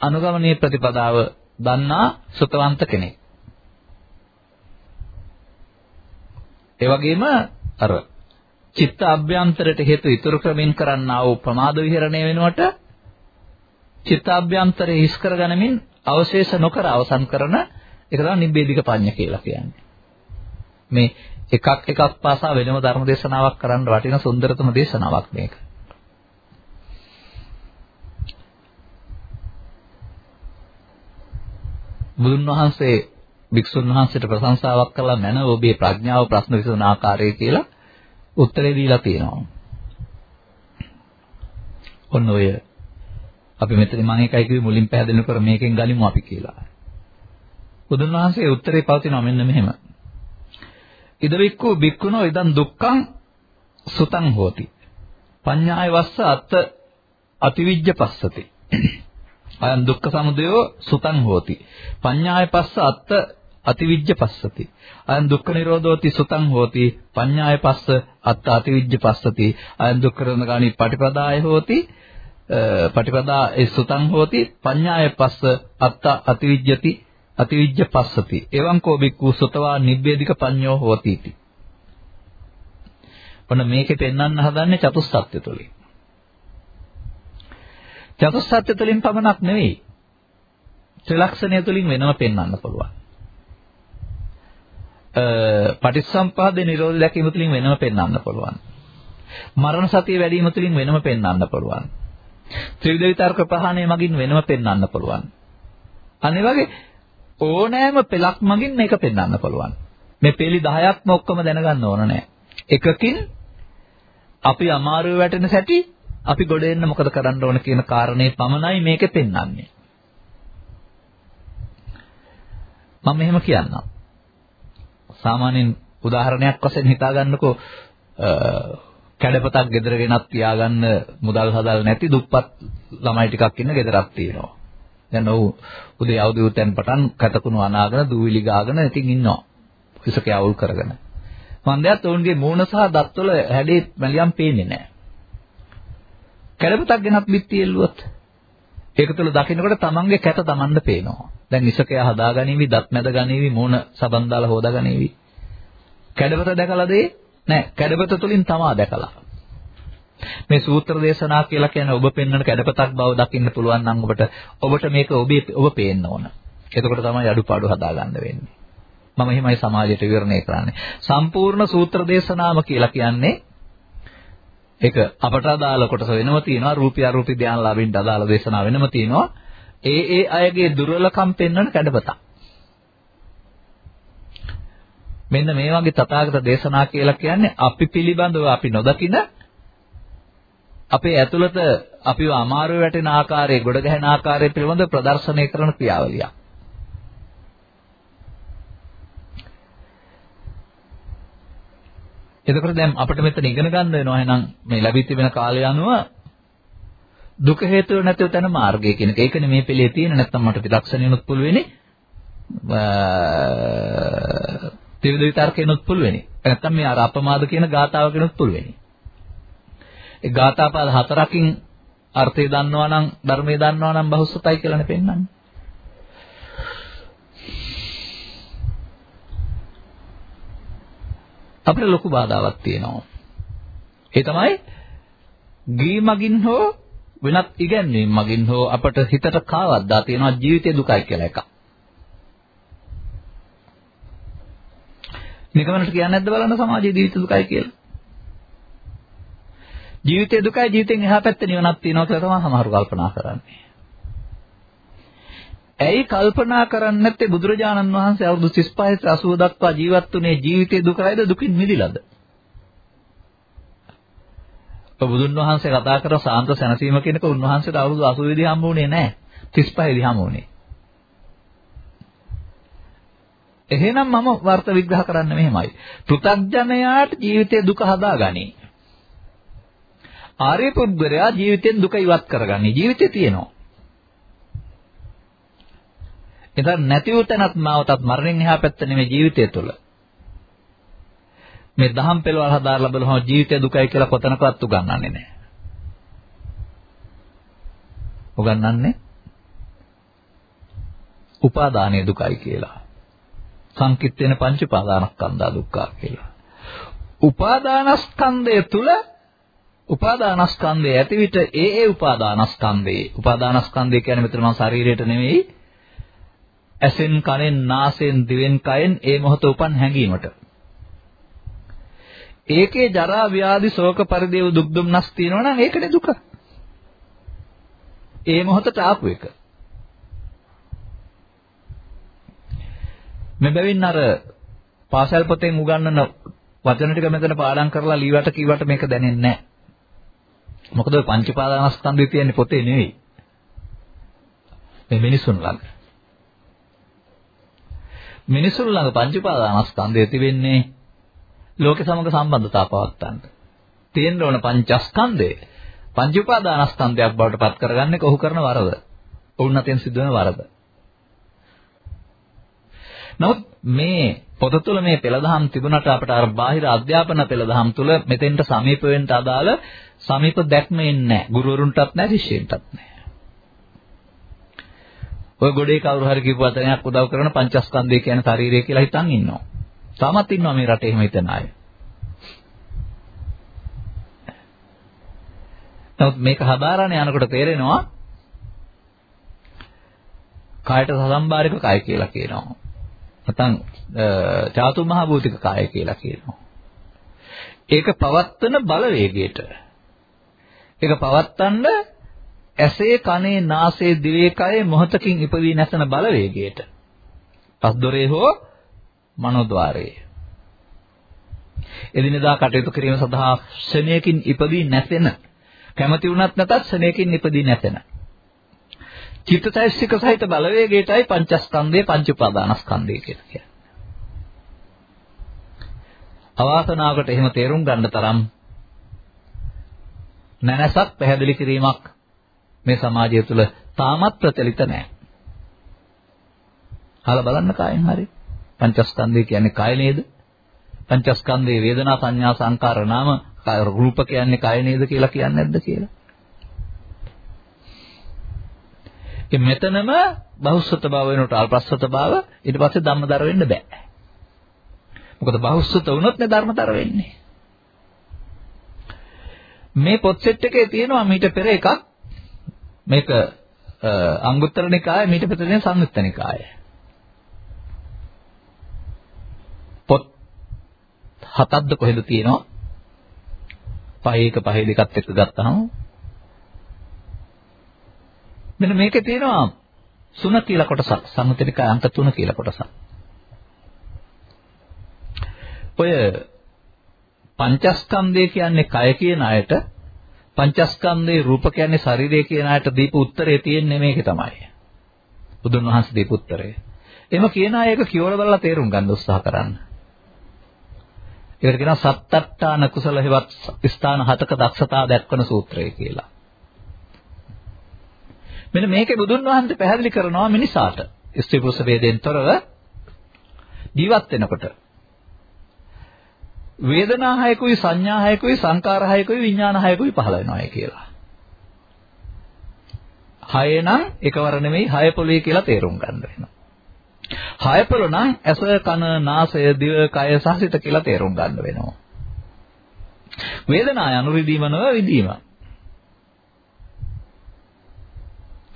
අනුගමනීය ප්‍රතිපදාව දන්නා සුතවන්ත කෙනෙක්. ඒ වගේම අර චිත්ත අභ්‍යන්තරයට හේතු ඉතුරු ක්‍රමෙන් කරන්නා වූ ප්‍රමාද විහරණය වෙනුවට චිත්ත අභ්‍යන්තරය හිස් කරගනිමින් අවශේෂ නොකර අවසන් කරන එක තමයි නිබ්බේධික පඤ්ඤ කියලා කියන්නේ. මේ එකක් එකක් පාසා වෙනම ධර්ම දේශනාවක් කරන්න වටින සුන්දරතම දේශනාවක් මේක. බුදුන් වහන්සේ භික්ෂුන් වහන්සේට ප්‍රශංසාවක් කළා මැන ඔබේ ප්‍රඥාව ප්‍රශ්න විසඳන ආකාරය කියලා උත්තරේ දීලා තියෙනවා. ඔන්න ඔය අපි මෙතන මම එකයි කිව්වේ මුලින් පැහැදිලිකර මේකෙන් ගනිමු අපි කියලා. බුදුන් වහන්සේ උත්තරේ පවතිනවා මෙන්න මෙහෙම. ඉදවික්කු බික්කුණෝ ඉදන් දුක්ඛං සුතං හෝති. පඤ්ඤාය වස්ස අත්ත අතිවිජ්ජ පස්සති. අයන් දුක්ඛ සමුදයෝ සුතං හෝති. පඤ්ඤාය පස්ස අත්ත අතිවිජ්ජ පස්සති. අයන් දුක්ඛ නිරෝධෝති සුතං හෝති. පඤ්ඤාය පස්ස අත්ත අතිවිජ්ජ පස්සති. අයන් දුක්ඛ නිරෝධගාමි පටිපදාය හෝති. පටිපදා ඒ සුතං හෝති. පඤ්ඤාය පස්ස අත්ත අතිවිජ්ජති අතිවිජ්ජ පස්සති. එවං කෝ බික්ඛු සුතවා නිබ්බේධික පඤ්ඤෝ හෝති इति. ඔන්න මේකේ පෙන්වන්න හදන්නේ චතුස්සත්‍ය තුලින්. චතුස්සත්‍ය තුලින් පමණක් නෙවෙයි. ත්‍රිලක්ෂණය තුලින් වෙනම පෙන්වන්න පුළුවන්. අ පටිච්චසම්පාද නිරෝධ දැකීම තුලින් වෙනම පෙන්වන්න පුළුවන්. මරණ සතිය වැඩි වීම තුලින් වෙනම පෙන්වන්න පුළුවන්. ත්‍රිවිධ විතර්ක ප්‍රහාණය මගින් වෙනම පෙන්වන්න පුළුවන්. අනිත් වගේ ඕනෑම පෙලක් මගින් මේක පෙන්වන්න පුළුවන්. මේ පෙළි 10ක්ම ඔක්කොම දැනගන්න ඕන නෑ. එකකින් අපි අමාරුවේ වැටෙන සැටි අපි ගොඩ එන්න මොකද කරන්න ඕන කියන කාරණේ පමණයි මේකේ පෙන්වන්නේ. මම මෙහෙම කියන්නම්. සාමාන්‍යයෙන් උදාහරණයක් වශයෙන් හිතාගන්නකෝ කැඩපතක් ගෙදර ගෙනත් තියාගන්න මුදල් හදල් නැති දුප්පත් ළමයි ටිකක් ඉන්න ගෙදරක් තියෙනවා. දැන් ඔව් උදේ අවදි උතෙන් පටන් කටකුණු අනාගෙන දූවිලි ගාගෙන ඉතින් ඉන්නවා. ඉසක යවුල් කරගෙන. මන් දැක්ත් ඔවුන්ගේ මූණ සහ දත්වල හැඩේ මැලියම් පේන්නේ නැහැ. කැඩපතක් ගෙනත් බිත්ති එල්ලුවොත් ඒක තුළ දකින්නකොට තමන්ගේ කැත තමන්ද පේනවා. දැන් ඉසකය හදාගනිවි, දත් මැද ගනිවි, මූණ සබන් දාලා හොදාගනිවි. කැඩපත දැකලාද නෑ කැඩපත තුලින් තමා දැකලා. මේ සූත්‍ර දේශනා කියලා කියන්නේ ඔබ පෙන්වන කැඩපතක් බව දකින්න පුළුවන් නම් ඔබට ඔබට මේක ඔබේ ඔබ පේන්න ඕන. එතකොට තමයි අඩුපාඩු හදාගන්න වෙන්නේ. මම එහෙමයි සමාජයට විවරණය කරන්නේ. සම්පූර්ණ සූත්‍ර දේශනාව කියලා කියන්නේ ඒක අපට අදාළ කොටස වෙනම තියෙනවා. රූපී අරූපී ධානලාභින්ට අදාළ දේශනා වෙනම තියෙනවා. ඒ ඒ අයගේ දුර්වලකම් පෙන්වන කැඩපතක්. මෙන්න මේ වගේ තථාගත දේශනා කියලා කියන්නේ අපි පිළිබඳව අපි නොදකින අපේ ඇතුළත අපිව අමාරු වැටෙන ආකාරයේ ගොඩ ගැහෙන ආකාරය පිළිබඳව ප්‍රදර්ශනය කරන ක්‍රියාවලියක්. එතකොට දැන් අපිට මෙතන ඉගෙන ගන්න වෙනවා එහෙනම් මේ ලැබී තිබෙන කාලය අනුව දුක හේතුව නැතිව තන මාර්ගය කියන එක. ඒකනේ මේ පිළේ තියෙන නැත්නම් මට ත්‍රිලක්ෂණියනොත් පුළුවෙන්නේ. ත්‍රිවිධ විතර්කේනොත් පුළුවෙන්නේ. නැත්නම් මේ අර අපමාද කියන ගාතාවකනොත් පුළුවෙන්නේ. ඒ ගාතාපාද හතරකින් අර්ථය දන්නවා නම් ධර්මයේ දන්නවා නම් බහුසුතයි කියලානේ පෙන්වන්නේ. අපිට ලොකු බාධාවක් තියෙනවා. ඒ තමයි ගී මගින් හෝ වෙනත් ඉගැන්වීම් මගින් හෝ අපට හිතට කාවද්දා තියෙනවා ජීවිතේ දුකයි කියලා එකක්. නිකමනට කියන්නේ නැද්ද බලන්න සමාජයේ ජීවිත දුකයි කියලා. ජීවිතේ දුකයි ජීවිතෙන් එහා පැත්තේ නිවනක් තියෙනවා කියලා තමයි සමහරු කල්පනා කරන්නේ. ඇයි කල්පනා කරන්නේ නැත්තේ බුදුරජාණන් වහන්සේ අවුරුදු 35 80 දක්වා ජීවත් වුණේ ජීවිතේ දුකයිද දුකින් මිදිලාද? බුදුන් වහන්සේ කතා කර සාන්ත සැනසීම කියනක උන්වහන්සේට අවුරුදු 80 දී හම්බ වුණේ නැහැ. 35 දී හම්බ වුණේ. එහෙනම් මම වර්ථ විග්‍රහ කරන්න මෙහෙමයි. පෘථග්ජනයාට ජීවිතයේ දුක හදාගනි. ආර්ය පුද්ගලයා ජීවිතෙන් දුක ඉවත් කරගනි. ජීවිතේ තියෙනවා. එතන නැති වූ තැනත් මාවතත් මරණයෙන් එහා පැත්ත නෙමෙයි ජීවිතය තුළ. මේ දහම් පෙළවල් හදාarලා බලහම ජීවිතය දුකයි කියලා කොතනකවත් උගන්වන්නේ නැහැ. උගන්වන්නේ උපාදානයේ දුකයි කියලා. සංකිට වෙන පංච උපාදානස්කන්ධා දුක්ඛ කියලා. උපාදානස්කන්ධය තුල උපාදානස්කන්ධය ඇති විට ඒ ඒ උපාදානස්කන්ධේ උපාදානස්කන්ධය කියන්නේ මෙතන මම ශරීරයට නෙවෙයි ඇසෙන් කනෙන් නාසයෙන් දිවෙන් කයෙන් ඒ මොහොත උපන් හැඟීමට ඒකේ ජරා ව්‍යාධි ශෝක පරිදේව දුක් දුම්නස් තියෙනවා නම් ඒකනේ දුක. ඒ මොහොතට ආපු එක. මෙබැවින් අර පාසල් පොතෙන් උගන්වන වචන ටික මෙතන පාඩම් කරලා ලීවට කිව්වට මේක දැනෙන්නේ නැහැ. මොකද ඔය පංච පාදානස්කන්ධය තියෙන්නේ පොතේ නෙවෙයි. මේ මිනිසුන් ළඟ. මිනිසුන් ළඟ පංච පාදානස්කන්ධය තිබෙන්නේ ලෝක සමග සම්බන්ධතාව පවත්තන්න. තියෙන්න ඕන පංචස්කන්ධය. පංච උපාදානස්කන්ධයක් බවට පත් කරගන්නේ කොහු කරන වරද. ඔවුන් අතෙන් සිදුවන වරද. නමුත් මේ පොත තුළ මේ පෙළදහම් තිබුණාට අපට අර බාහිර අධ්‍යාපන පෙළදහම් තුළ මෙතෙන්ට සමීප වෙන්න අදාළ සමීප දැක්ම එන්නේ නැහැ. ගුරුවරුන්ටත් නැහැ, ශිෂ්‍යයන්ටත් නැහැ. ඔය ගොඩේ කවුරු හරි කිව්ව වචනයක් උදව් කරන පංචස්කන්ධය කියන ශරීරය කියලා හිතන් ඉන්නවා. තාමත් ඉන්නවා මේ රටේ එහෙම හිතන අය. නමුත් මේක හදාරණ යනකොට තේරෙනවා කායට සසම්බාරික කය කියලා කියනවා. නැත්නම් චාතු මහ භූතික කාය කියලා කියනවා. ඒක පවත්තන බලවේගයට. ඒක පවත්තන්න ඇසේ කනේ නාසයේ දිවේ කයේ මොහතකින් ඉපවි නැසන බලවේගයට. පස්දොරේ හෝ මනෝද්වාරයේ. එදිනෙදා කටයුතු කිරීම සඳහා ශනේකින් ඉපදී නැසෙන කැමති වුණත් නැතත් ශනේකින් ඉපදී නැසෙන චිත්තචෛසික සහිත බලවේගයටයි පංචස්කන්ධය පංච උපාදානස්කන්ධය කියලා කියන්නේ. අවාසනාවකට එහෙම තේරුම් ගන්න තරම් නැනසක් පැහැදිලි කිරීමක් මේ සමාජය තුළ තාමත් ප්‍රචලිත නැහැ. අහලා බලන්න කායෙන් හරි. පංචස්කන්ධය කියන්නේ කය නේද? පංචස්කන්ධයේ වේදනා සංඥා සංකාර නාම රූප කියන්නේ කය නේද කියලා කියන්නේ නැද්ද කියලා? ඒ මෙතනම බහුස්සත භාව වෙනකොට අල්පස්සත භාව ඊට පස්සේ ධම්මදර වෙන්න බෑ. මොකද බහුස්සත වුණොත් නේ ධර්මතර වෙන්නේ. මේ පොත් සෙට් එකේ තියෙනවා මීට පෙර එකක් මේක අංගුත්තර නිකාය මීට පෙර තියෙන සංයුත්ත නිකාය. පොත් හතක්ද කොහෙද තියෙනවා? පහේ එක පහේ දෙකත් එක්ක ගත්තාම මෙන්න මේකේ තියෙනවා සුන කියලා කොටසක් සම්මුතිනික අංක 3 කියලා කොටසක්. ඔය පංචස්කන්ධය කියන්නේ කය කියන අයට පංචස්කන්ධේ රූප කියන්නේ ශරීරය කියන අයට දීපු උත්තරේ තියෙන්නේ මේකේ තමයි. බුදුන් වහන්සේ දීපු උත්තරේ. එහෙම කියන අය ඒක කියවල බලලා තේරුම් ගන්න උත්සාහ කරන්න. ඒකට කියනවා සත්තට්ඨාන කුසල හේවත් ස්ථාන හතක දක්ෂතා දක්වන සූත්‍රය කියලා. මෙන්න මේකේ බුදුන් වහන්සේ පැහැදිලි කරනවා මිනිසාට ස්ත්‍රී පුරුෂ ભેදයෙන් තොරව ජීවත් වෙනකොට වේදනා හයකුයි සංඥා හයකුයි සංකාර හයකුයි විඥාන හයකුයි පහළ වෙනවායි කියලා. හය නම් එකවර නෙමෙයි හය පොළේ කියලා තේරුම් ගන්න වෙනවා. හය පොළ නම් ඇස කන නාසය දිව කය සහිත කියලා තේරුම් ගන්න වෙනවා. වේදනා යනු විදීම නොව විදීම.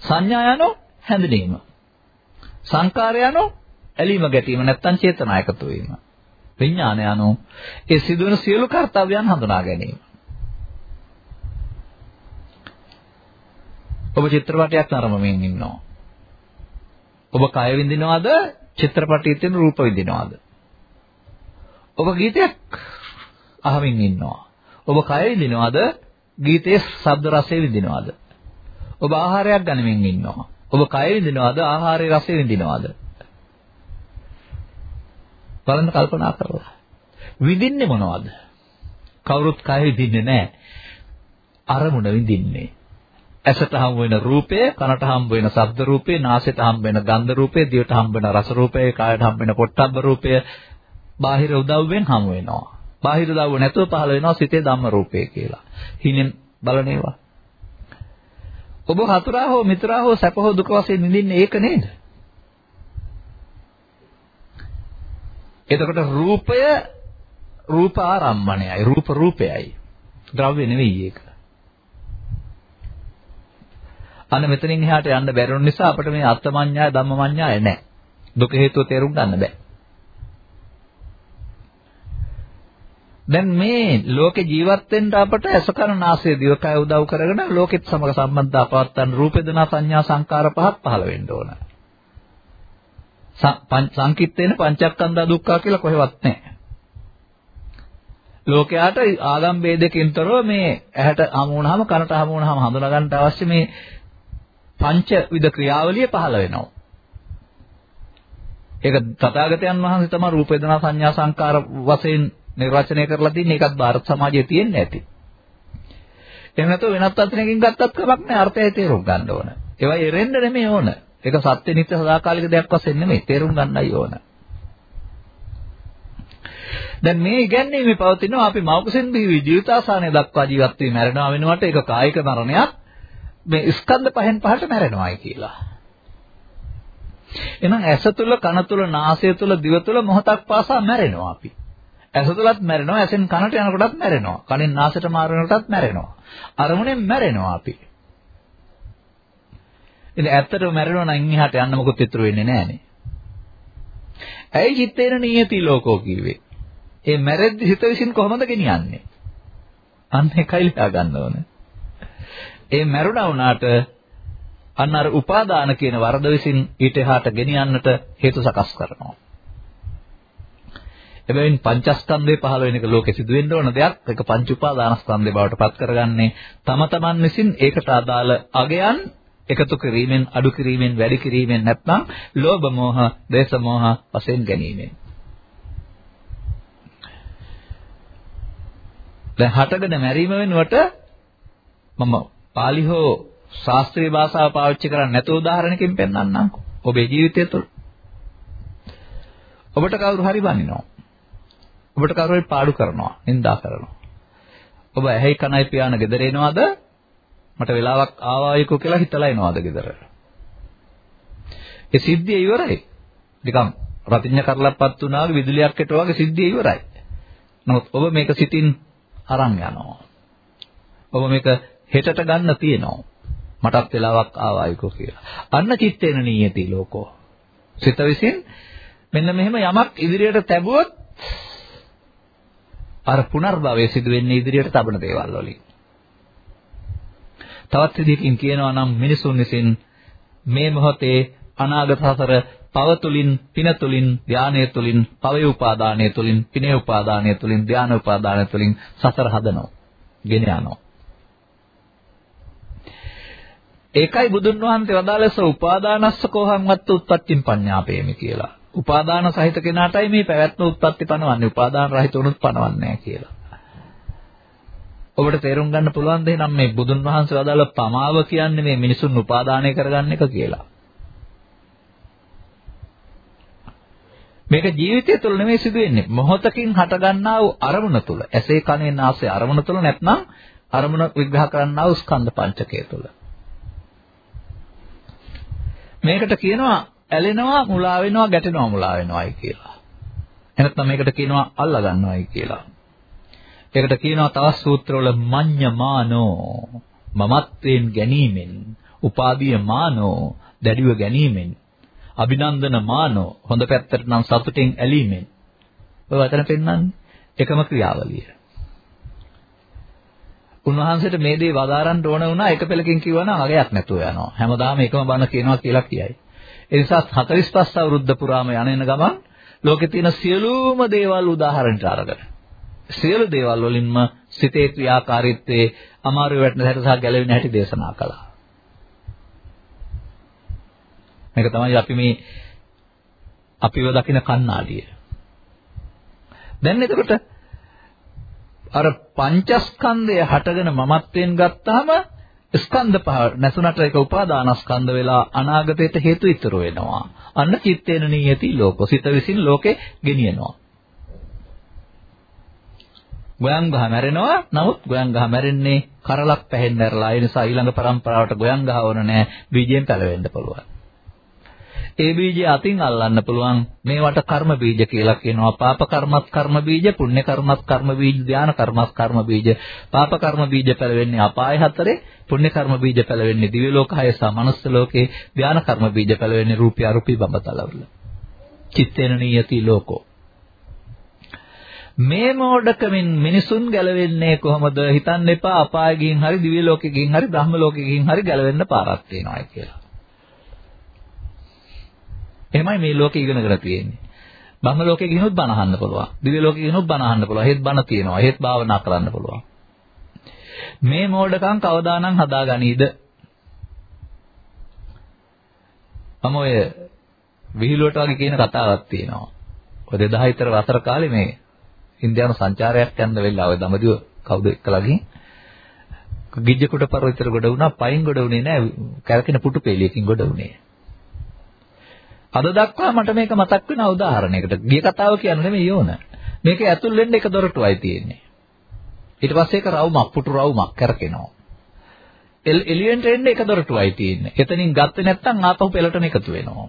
සංඥා යනෝ හැඳිනීම. සංකාර යනෝ ඇලීම ගැටීම නැත්තම් චේතනා එකතු වීම. විඥාන යනෝ ඒ සිදුවන සියලු කර්තව්‍යයන් හඳුනා ගැනීම. ඔබ චිත්‍රපටයක් නරඹමින් ඉන්නවා. ඔබ කය විඳිනවද චිත්‍රපටයේ තියෙන රූප විඳිනවද? ඔබ ගීතයක් අහමින් ඉන්නවා. ඔබ කය විඳිනවද ගීතයේ ශබ්ද රසය විඳිනවද? ඔබ ආහාරයක් ගනිමින් ඉන්නවා. ඔබ කය විඳිනවද ආහාරයේ රසය විඳිනවද? බලන්න කල්පනා කරලා. විඳින්නේ මොනවද? කවුරුත් කය විඳින්නේ නැහැ. අරමුණ විඳින්නේ. ඇසට හම් වෙන රූපය, කනට හම් වෙන ශබ්ද රූපය, නාසයට හම් වෙන ගන්ධ රූපය, දිවට හම් වෙන රස රූපය, කායට හම් වෙන පොට්ටබ්බ රූපය, බාහිර උදව්වෙන් හම් වෙනවා. බාහිර උදව්ව නැතුව පහළ වෙනවා සිතේ ධම්ම රූපය කියලා. හිණෙන් බලන ඒවා. ඔබ හතුරා හෝ මිතුරා හෝ සැප හෝ දුක වශයෙන් නිඳින්නේ ඒක නේද? එතකොට රූපය රූප ආරම්මණයයි රූප රූපයයි. ද්‍රව්‍ය නෙවෙයි ඒක. අන්න මෙතනින් එහාට යන්න බැරි නිසා අපිට මේ අත්මඤ්ඤාය ධම්මමඤ්ඤාය නැහැ. දුක හේතුව තේරුම් ගන්න බෑ. දැන් මේ ලෝකේ ජීවත් වෙන්න අපට අසකන නාසය දිවකය උදව් කරගෙන ලෝකෙත් සමග සම්බන්ධතාව පවත්වන්න රූපේදනා සංඥා සංකාර පහක් පහළ වෙන්න ඕන. සංකිට්ඨේන පංචස්කන්ධ දුක්ඛ කියලා කොහෙවත් නැහැ. ලෝකයාට ආගම් ભેදකින්තරව මේ ඇහැට හමු වුණාම කනට හමු වුණාම හඳුනා ගන්නට අවශ්‍ය මේ පංච විද ක්‍රියාවලිය පහළ වෙනවා. ඒක තථාගතයන් වහන්සේ තමයි රූප වේදනා සංඥා සංකාර වශයෙන් නිර්වචනය කරලා තින්නේ. ඒකත් ಭಾರತ සමාජයේ තියෙන්නේ නැති. එහෙම නැත්නම් වෙනත් අත්දැකීමකින් ගත්තත් කමක් නැහැ. අර්ථය තේරුම් ගන්න ඕන. ඒවා එරෙන්න නෙමෙයි ඕන. ඒක සත්‍ය නිත්‍ය සදාකාලික දෙයක් වශයෙන් නෙමෙයි තේරුම් ගන්නයි ඕන. දැන් මේ ඉගැන්වීමේ පවතිනවා අපි මෞකසෙන් බිහි ජීවිතාසානය දක්වා ජීවත් වී මැරෙනවා වෙනවට ඒක කායික මරණයක් මේ ස්කන්ධ පහෙන් පහට මැරෙනවායි කියලා. එහෙනම් ඇස තුල කන තුල නාසය තුල දිව තුල මොහොතක් පාසා මැරෙනවා අපි. ඇස තුලත් මැරෙනවා ඇසෙන් කනට යනකොටත් මැරෙනවා. කනෙන් නාසයට මාරනකොටත් මැරෙනවා. අරමුණෙන් මැරෙනවා අපි. ඉතින් ඇත්තටම මැරෙනවා නම් එහාට යන්න මොකුත් ඉතුරු වෙන්නේ නැහනේ. ඇයි චිත්තේන නියති ලෝකෝ කිව්වේ? ඒ මැරෙද්දි හිත විසින් කොහොමද ගෙනියන්නේ? අන්න එකයි ලියා ගන්න ඕනේ. ඒ මැරුණා වුණාට අන්න අර උපාදාන කියන වරද විසින් ඊට එහාට ගෙනියන්නට හේතු සකස් කරනවා. එබැවින් පංචස්කන්ධය පහළ වෙන එක ලෝකෙ සිදු වෙන්න ඕන දෙයක්. ඒක පංච උපාදානස්කන්ධය බවට පත් කරගන්නේ තම තමන් විසින් ඒකට අදාළ අගයන් එකතු කිරීමෙන් අඩු කිරීමෙන් වැඩි කිරීමෙන් නැත්නම් ලෝභ මෝහ, දේශ මෝහ වශයෙන් ගැනීමෙන්. දැන් හටගෙන මැරීම වෙනුවට මම පාලි හෝ ශාස්ත්‍රීය භාෂාව පාවිච්චි කරන්නේ නැතුව උදාහරණකින් පෙන්නන්නම්කෝ. ඔබේ ජීවිතය තුළ. ඔබට කවුරු හරි බනිනවා. ඔබට කවුරු හරි පාඩු කරනවා, නිඳා කරනවා. ඔබ ඇහි කනයි පියාන ගෙදර එනවද? මට වෙලාවක් ආවායකෝ කියලා හිතලා එනවද ගෙදර? ඒ සිද්ධිය ඉවරයි. නිකන් රතිඤ්ඤ කරලප්පත් වුණාගේ විදුලියක් හිටුවා වගේ සිද්ධිය ඉවරයි. නමුත් ඔබ මේක සිතින් අරන් යනවා. ඔබ මේක හෙටට ගන්න තියෙනවා. මටත් වෙලාවක් ආවායිකෝ කියලා. අන්න චිත්තේන නීයති ලෝකෝ. සිත විසින් මෙන්න මෙහෙම යමක් ඉදිරියට තැබුවොත් අර පුනර්භවයේ සිදු වෙන්නේ ඉදිරියට තබන දේවල් වලින්. තවත් විදිහකින් කියනවා නම් මිනිසුන් විසින් මේ මොහොතේ අනාගත සසර පව තුලින් පින තුලින් ධානය තුලින් පවේ උපාදානය තුලින් පිනේ උපාදානය තුලින් ධාන උපාදානය තුලින් සසර හදනවා. ගෙන යනවා. ඒකයි බුදුන් වහන්සේ වදාළස උපාදානස්ස කෝහංවත් උත්පත්තිම් පඤ්ඤාපේමි කියලා. උපාදාන සහිත කෙනාටයි මේ පැවැත්ම උත්පත්ති පනවන්නේ. උපාදාන රහිත වුණොත් පනවන්නේ නැහැ කියලා. ඔබට තේරුම් ගන්න පුළුවන් දෙයක් නම් මේ බුදුන් වහන්සේ වදාළ පමාව කියන්නේ මේ මිනිසුන් උපාදානය කරගන්න එක කියලා. මේක ජීවිතය තුළ නෙමෙයි සිදුවෙන්නේ. මොහොතකින් හටගන්නා වූ අරමුණ තුළ. ඇසේ කනේ නාසයේ අරමුණ තුළ නැත්නම් අරමුණ විග්‍රහ කරන්නා වූ ස්කන්ධ පංචකය තුළ. මේකට කියනවා ඇලෙනවා, මුලා වෙනවා, ගැටෙනවා, මුලා වෙනවායි කියලා. එහෙනම් මේකට කියනවා අල්ලා ගන්නවායි කියලා. ඒකට කියනවා තවත් සූත්‍රවල මඤ්ඤමානෝ මමත්වයෙන් ගැනීමෙන්, උපාදීය මානෝ දැඩිව ගැනීමෙන්, අභිනන්දන මානෝ හොඳ පැත්තට නම් සතුටින් ඇලීමෙන්. ඔය වචන පෙන්වන්නේ එකම ක්‍රියාවලිය. උන්වහන්සේට මේ දේ වදාරන්න ඕන වුණා එක පෙළකින් කිව්වනම් අගයක් නැතුව යනවා. හැමදාම එකම බණ කියනවා කියලා කියයි. ඒ නිසා 45 අවුරුද්ද පුරාම යන එන ගමන් ලෝකේ තියෙන සියලුම දේවල් උදාහරණට අරගෙන සියලු දේවල් වලින්ම සිතේ ක්‍රියාකාරීත්වයේ අමාරු වැටෙන හැට සහ ගැලවෙන හැටි දේශනා කළා. මේක තමයි අපි මේ අපිව දකින කණ්ණාඩිය. දැන් එතකොට අර පංචස්කන්ධය හටගෙන මමත්වෙන් ගත්තාම ස්කන්ධ පහ නැසුණට ඒක උපාදානස්කන්ධ වෙලා අනාගතයට හේතු ඉතුරු වෙනවා. අන්න චිත්තේන නියති ලෝකෝ. සිත විසින් ලෝකේ ගෙනියනවා. ගොයන් ගහ මැරෙනවා. නමුත් ගොයන් ගහ මැරෙන්නේ කරලක් පැහෙන්න ඇරලා. ඒ නිසා ඊළඟ પરම්පරාවට ගොයන් ගහ ඕන නැහැ. බීජයෙන් පැලවෙන්න පුළුවන්. ඒ බීජය අතින් අල්ලන්න පුළුවන් මේවට කර්ම බීජ කියලා කියනවා පාප කර්මත් කර්ම බීජ පුණ්‍ය කර්මත් කර්ම බීජ ධාන කර්මත් කර්ම බීජ පාප කර්ම බීජ පැලවෙන්නේ අපාය හතරේ පුණ්‍ය කර්ම බීජ පැලවෙන්නේ දිව්‍ය ලෝක හය සහ මනුස්ස ලෝකේ ධාන කර්ම බීජ පැලවෙන්නේ රූපී අරූපී බඹතලවල චිත්තේන නියති ලෝකෝ මේ මෝඩකමින් මිනිසුන් ගැලවෙන්නේ කොහොමද හිතන්න එපා අපාය ගින් හරි දිව්‍ය ලෝකෙ ගින් හරි බ්‍රහ්ම ලෝකෙ ගින් හරි ගැලවෙන්න පාරක් තියෙනවා කියලා එහෙමයි මේ ලෝකේ ඉගෙනගෙන තියෙන්නේ. බ්‍රහ්ම ලෝකේ ගිනොත් බණ අහන්න පුළුවන්. දිව්‍ය ලෝකේ ගිනොත් බණ අහන්න පුළුවන්. එහෙත් බණ තියෙනවා. එහෙත් භාවනා කරන්න පුළුවන්. මේ මෝඩකම් කවදානම් හදාගනීද? මම ඔය විහිළුවට වගේ කියන කතාවක් තියෙනවා. ඔය 2000 විතර වසර කාලේ මේ ඉන්දියානු සංචාරයක් යන්න වෙලා ඔය දඹදිව කවුද එක්කලා ගිහින් ගිජ්ජකුට පර්වතයට ගොඩ වුණා පයින් ගොඩ වුණේ නැහැ කැරකෙන පුටු පෙළියකින් ගොඩ වුණේ. අද දක්වා මට මේක මතක් වෙන උදාහරණයකට. ගිය කතාව කියන්නේ නෙමෙයි ඕන. මේක ඇතුල් වෙන්න එක දොරටුවයි තියෙන්නේ. ඊට පස්සේ ඒක රවුමක් පුටු රවුමක් කරකිනවා. එලියෙන්ට එන්න එක දොරටුවයි තියෙන්නේ. එතනින් ගත්තේ නැත්නම් ආපහු පෙළටම එකතු වෙනවා.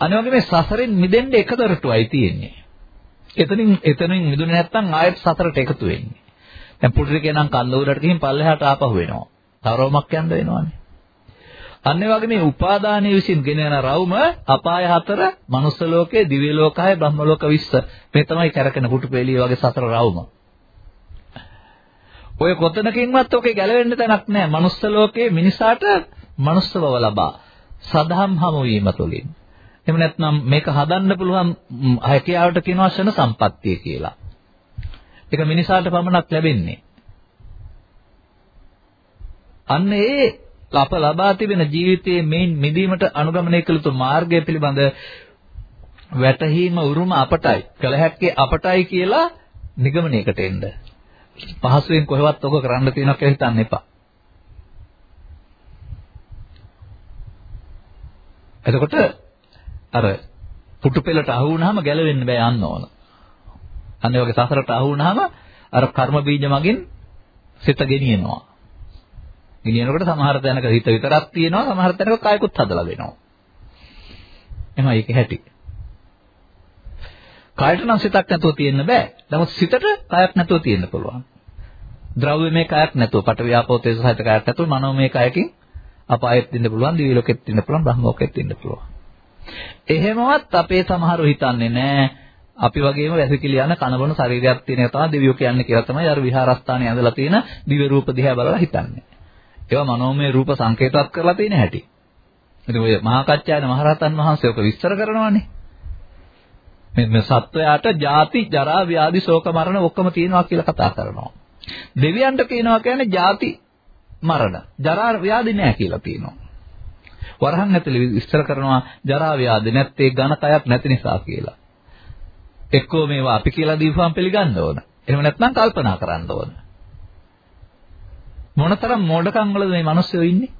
අනිත් වගේ මේ සසරෙන් මිදෙන්න එක දොරටුවයි තියෙන්නේ. එතනින් එතනින් මිදුනේ නැත්නම් ආයෙත් සසරට එකතු වෙන්නේ. දැන් පුටුරේ නම් කන්ද උඩට ගිහින් පල්ලෙහාට ආපහු වෙනවා. තරවමක් යන්න වෙනවනේ. අන්න ඒ වගේ මේ උපාදානයේ විසින් ගෙන යන රවුම අපාය හතර, මනුස්ස ලෝකයේ, දිව්‍ය ලෝකය, බ්‍රහ්ම ලෝක 20. මේ තමයි කරකෙන කුටුපෙළිය වගේ සතර රවුම. ඔය කොතනකින්වත් ඔකේ ගැලවෙන්න තැනක් නැහැ. මනුස්ස ලෝකයේ මිනිසාට මනුස්ස බව ලබා සදහම් හමු වීම තුළින්. එහෙම නැත්නම් මේක හදන්න පුළුවන් හැකියාවට කියනවා ශන සම්පත්තිය කියලා. ඒක මිනිසාට පමණක් ලැබෙන්නේ. අන්න ඒ අප ලබා තිබෙන ජීවිතයේ මේ මිදීමට අනුගමනය කළ යුතු මාර්ගය පිළිබඳ වැටහීම උරුම අපටයි කළ හැක්කේ අපටයි කියලා නිගමනයකට එන්න. පහසුවෙන් කොහෙවත් ඔක කරන්න තියෙනවා කියලා හිතන්න එපා. එතකොට අර පුටු පෙළට අහු වුණාම ගැලවෙන්න බෑ යන්න ඕන. අන්න ඒ වගේ සසරට අහු වුණාම අර කර්ම බීජ මගින් සිත ගෙනියනවා. ගෙනියනකොට සමහර තැනක හිත විතරක් තියෙනවා සමහර තැනක කායකුත් හදලා දෙනවා. එහෙනම් ඒක හැටි. කායට නම් සිතක් නැතුව තියෙන්න බෑ. නමුත් සිතට කායක් නැතුව තියෙන්න පුළුවන්. ද්‍රව්‍යමය කායක් නැතුව පට ව්‍යාපෝ තේජ සහිත කායක් නැතුව මනෝමය කායකින් අපායෙත් ඉන්න පුළුවන්, දිව්‍ය ලෝකෙත් ඉන්න පුළුවන්, බ්‍රහ්ම ලෝකෙත් ඉන්න පුළුවන්. එහෙමවත් අපේ සමහරව හිතන්නේ නෑ අපි වගේම වැසිකිලි යන කනබන ශරීරයක් තියෙන එක තමයි දිව්‍යෝ කියන්නේ කියලා තමයි අර විහාරස්ථානයේ ඇඳලා තියෙන දිව්‍ය රූප දිහා බලලා හිතන්නේ. ඒවා මනෝමය රූප සංකේතවත් කරලා තියෙන හැටි. ඉතින් ඔය මහා කච්චායන මහරහතන් වහන්සේ ඔක විස්තර කරනවානේ. මේ මේ සත්වයාට ජාති ජරා ව්‍යාධි ශෝක මරණ ඔක්කොම තියෙනවා කියලා කතා කරනවා. දෙවියන්ට කියනවා කියන්නේ ජාති මරණ. ජරා ව්‍යාධි නැහැ කියලා තියෙනවා. වරහන් ඇතුලේ විස්තර කරනවා ජරා ව්‍යාධි නැත්තේ ඝන කයක් නැති නිසා කියලා. එක්කෝ මේවා අපි කියලා දීපුවම් පිළිගන්න ඕන. එහෙම නැත්නම් කල්පනා කරන්න ඕන. මොනතරම් මෝඩකම් වලද මේ මිනිස්සු ඉන්නේ?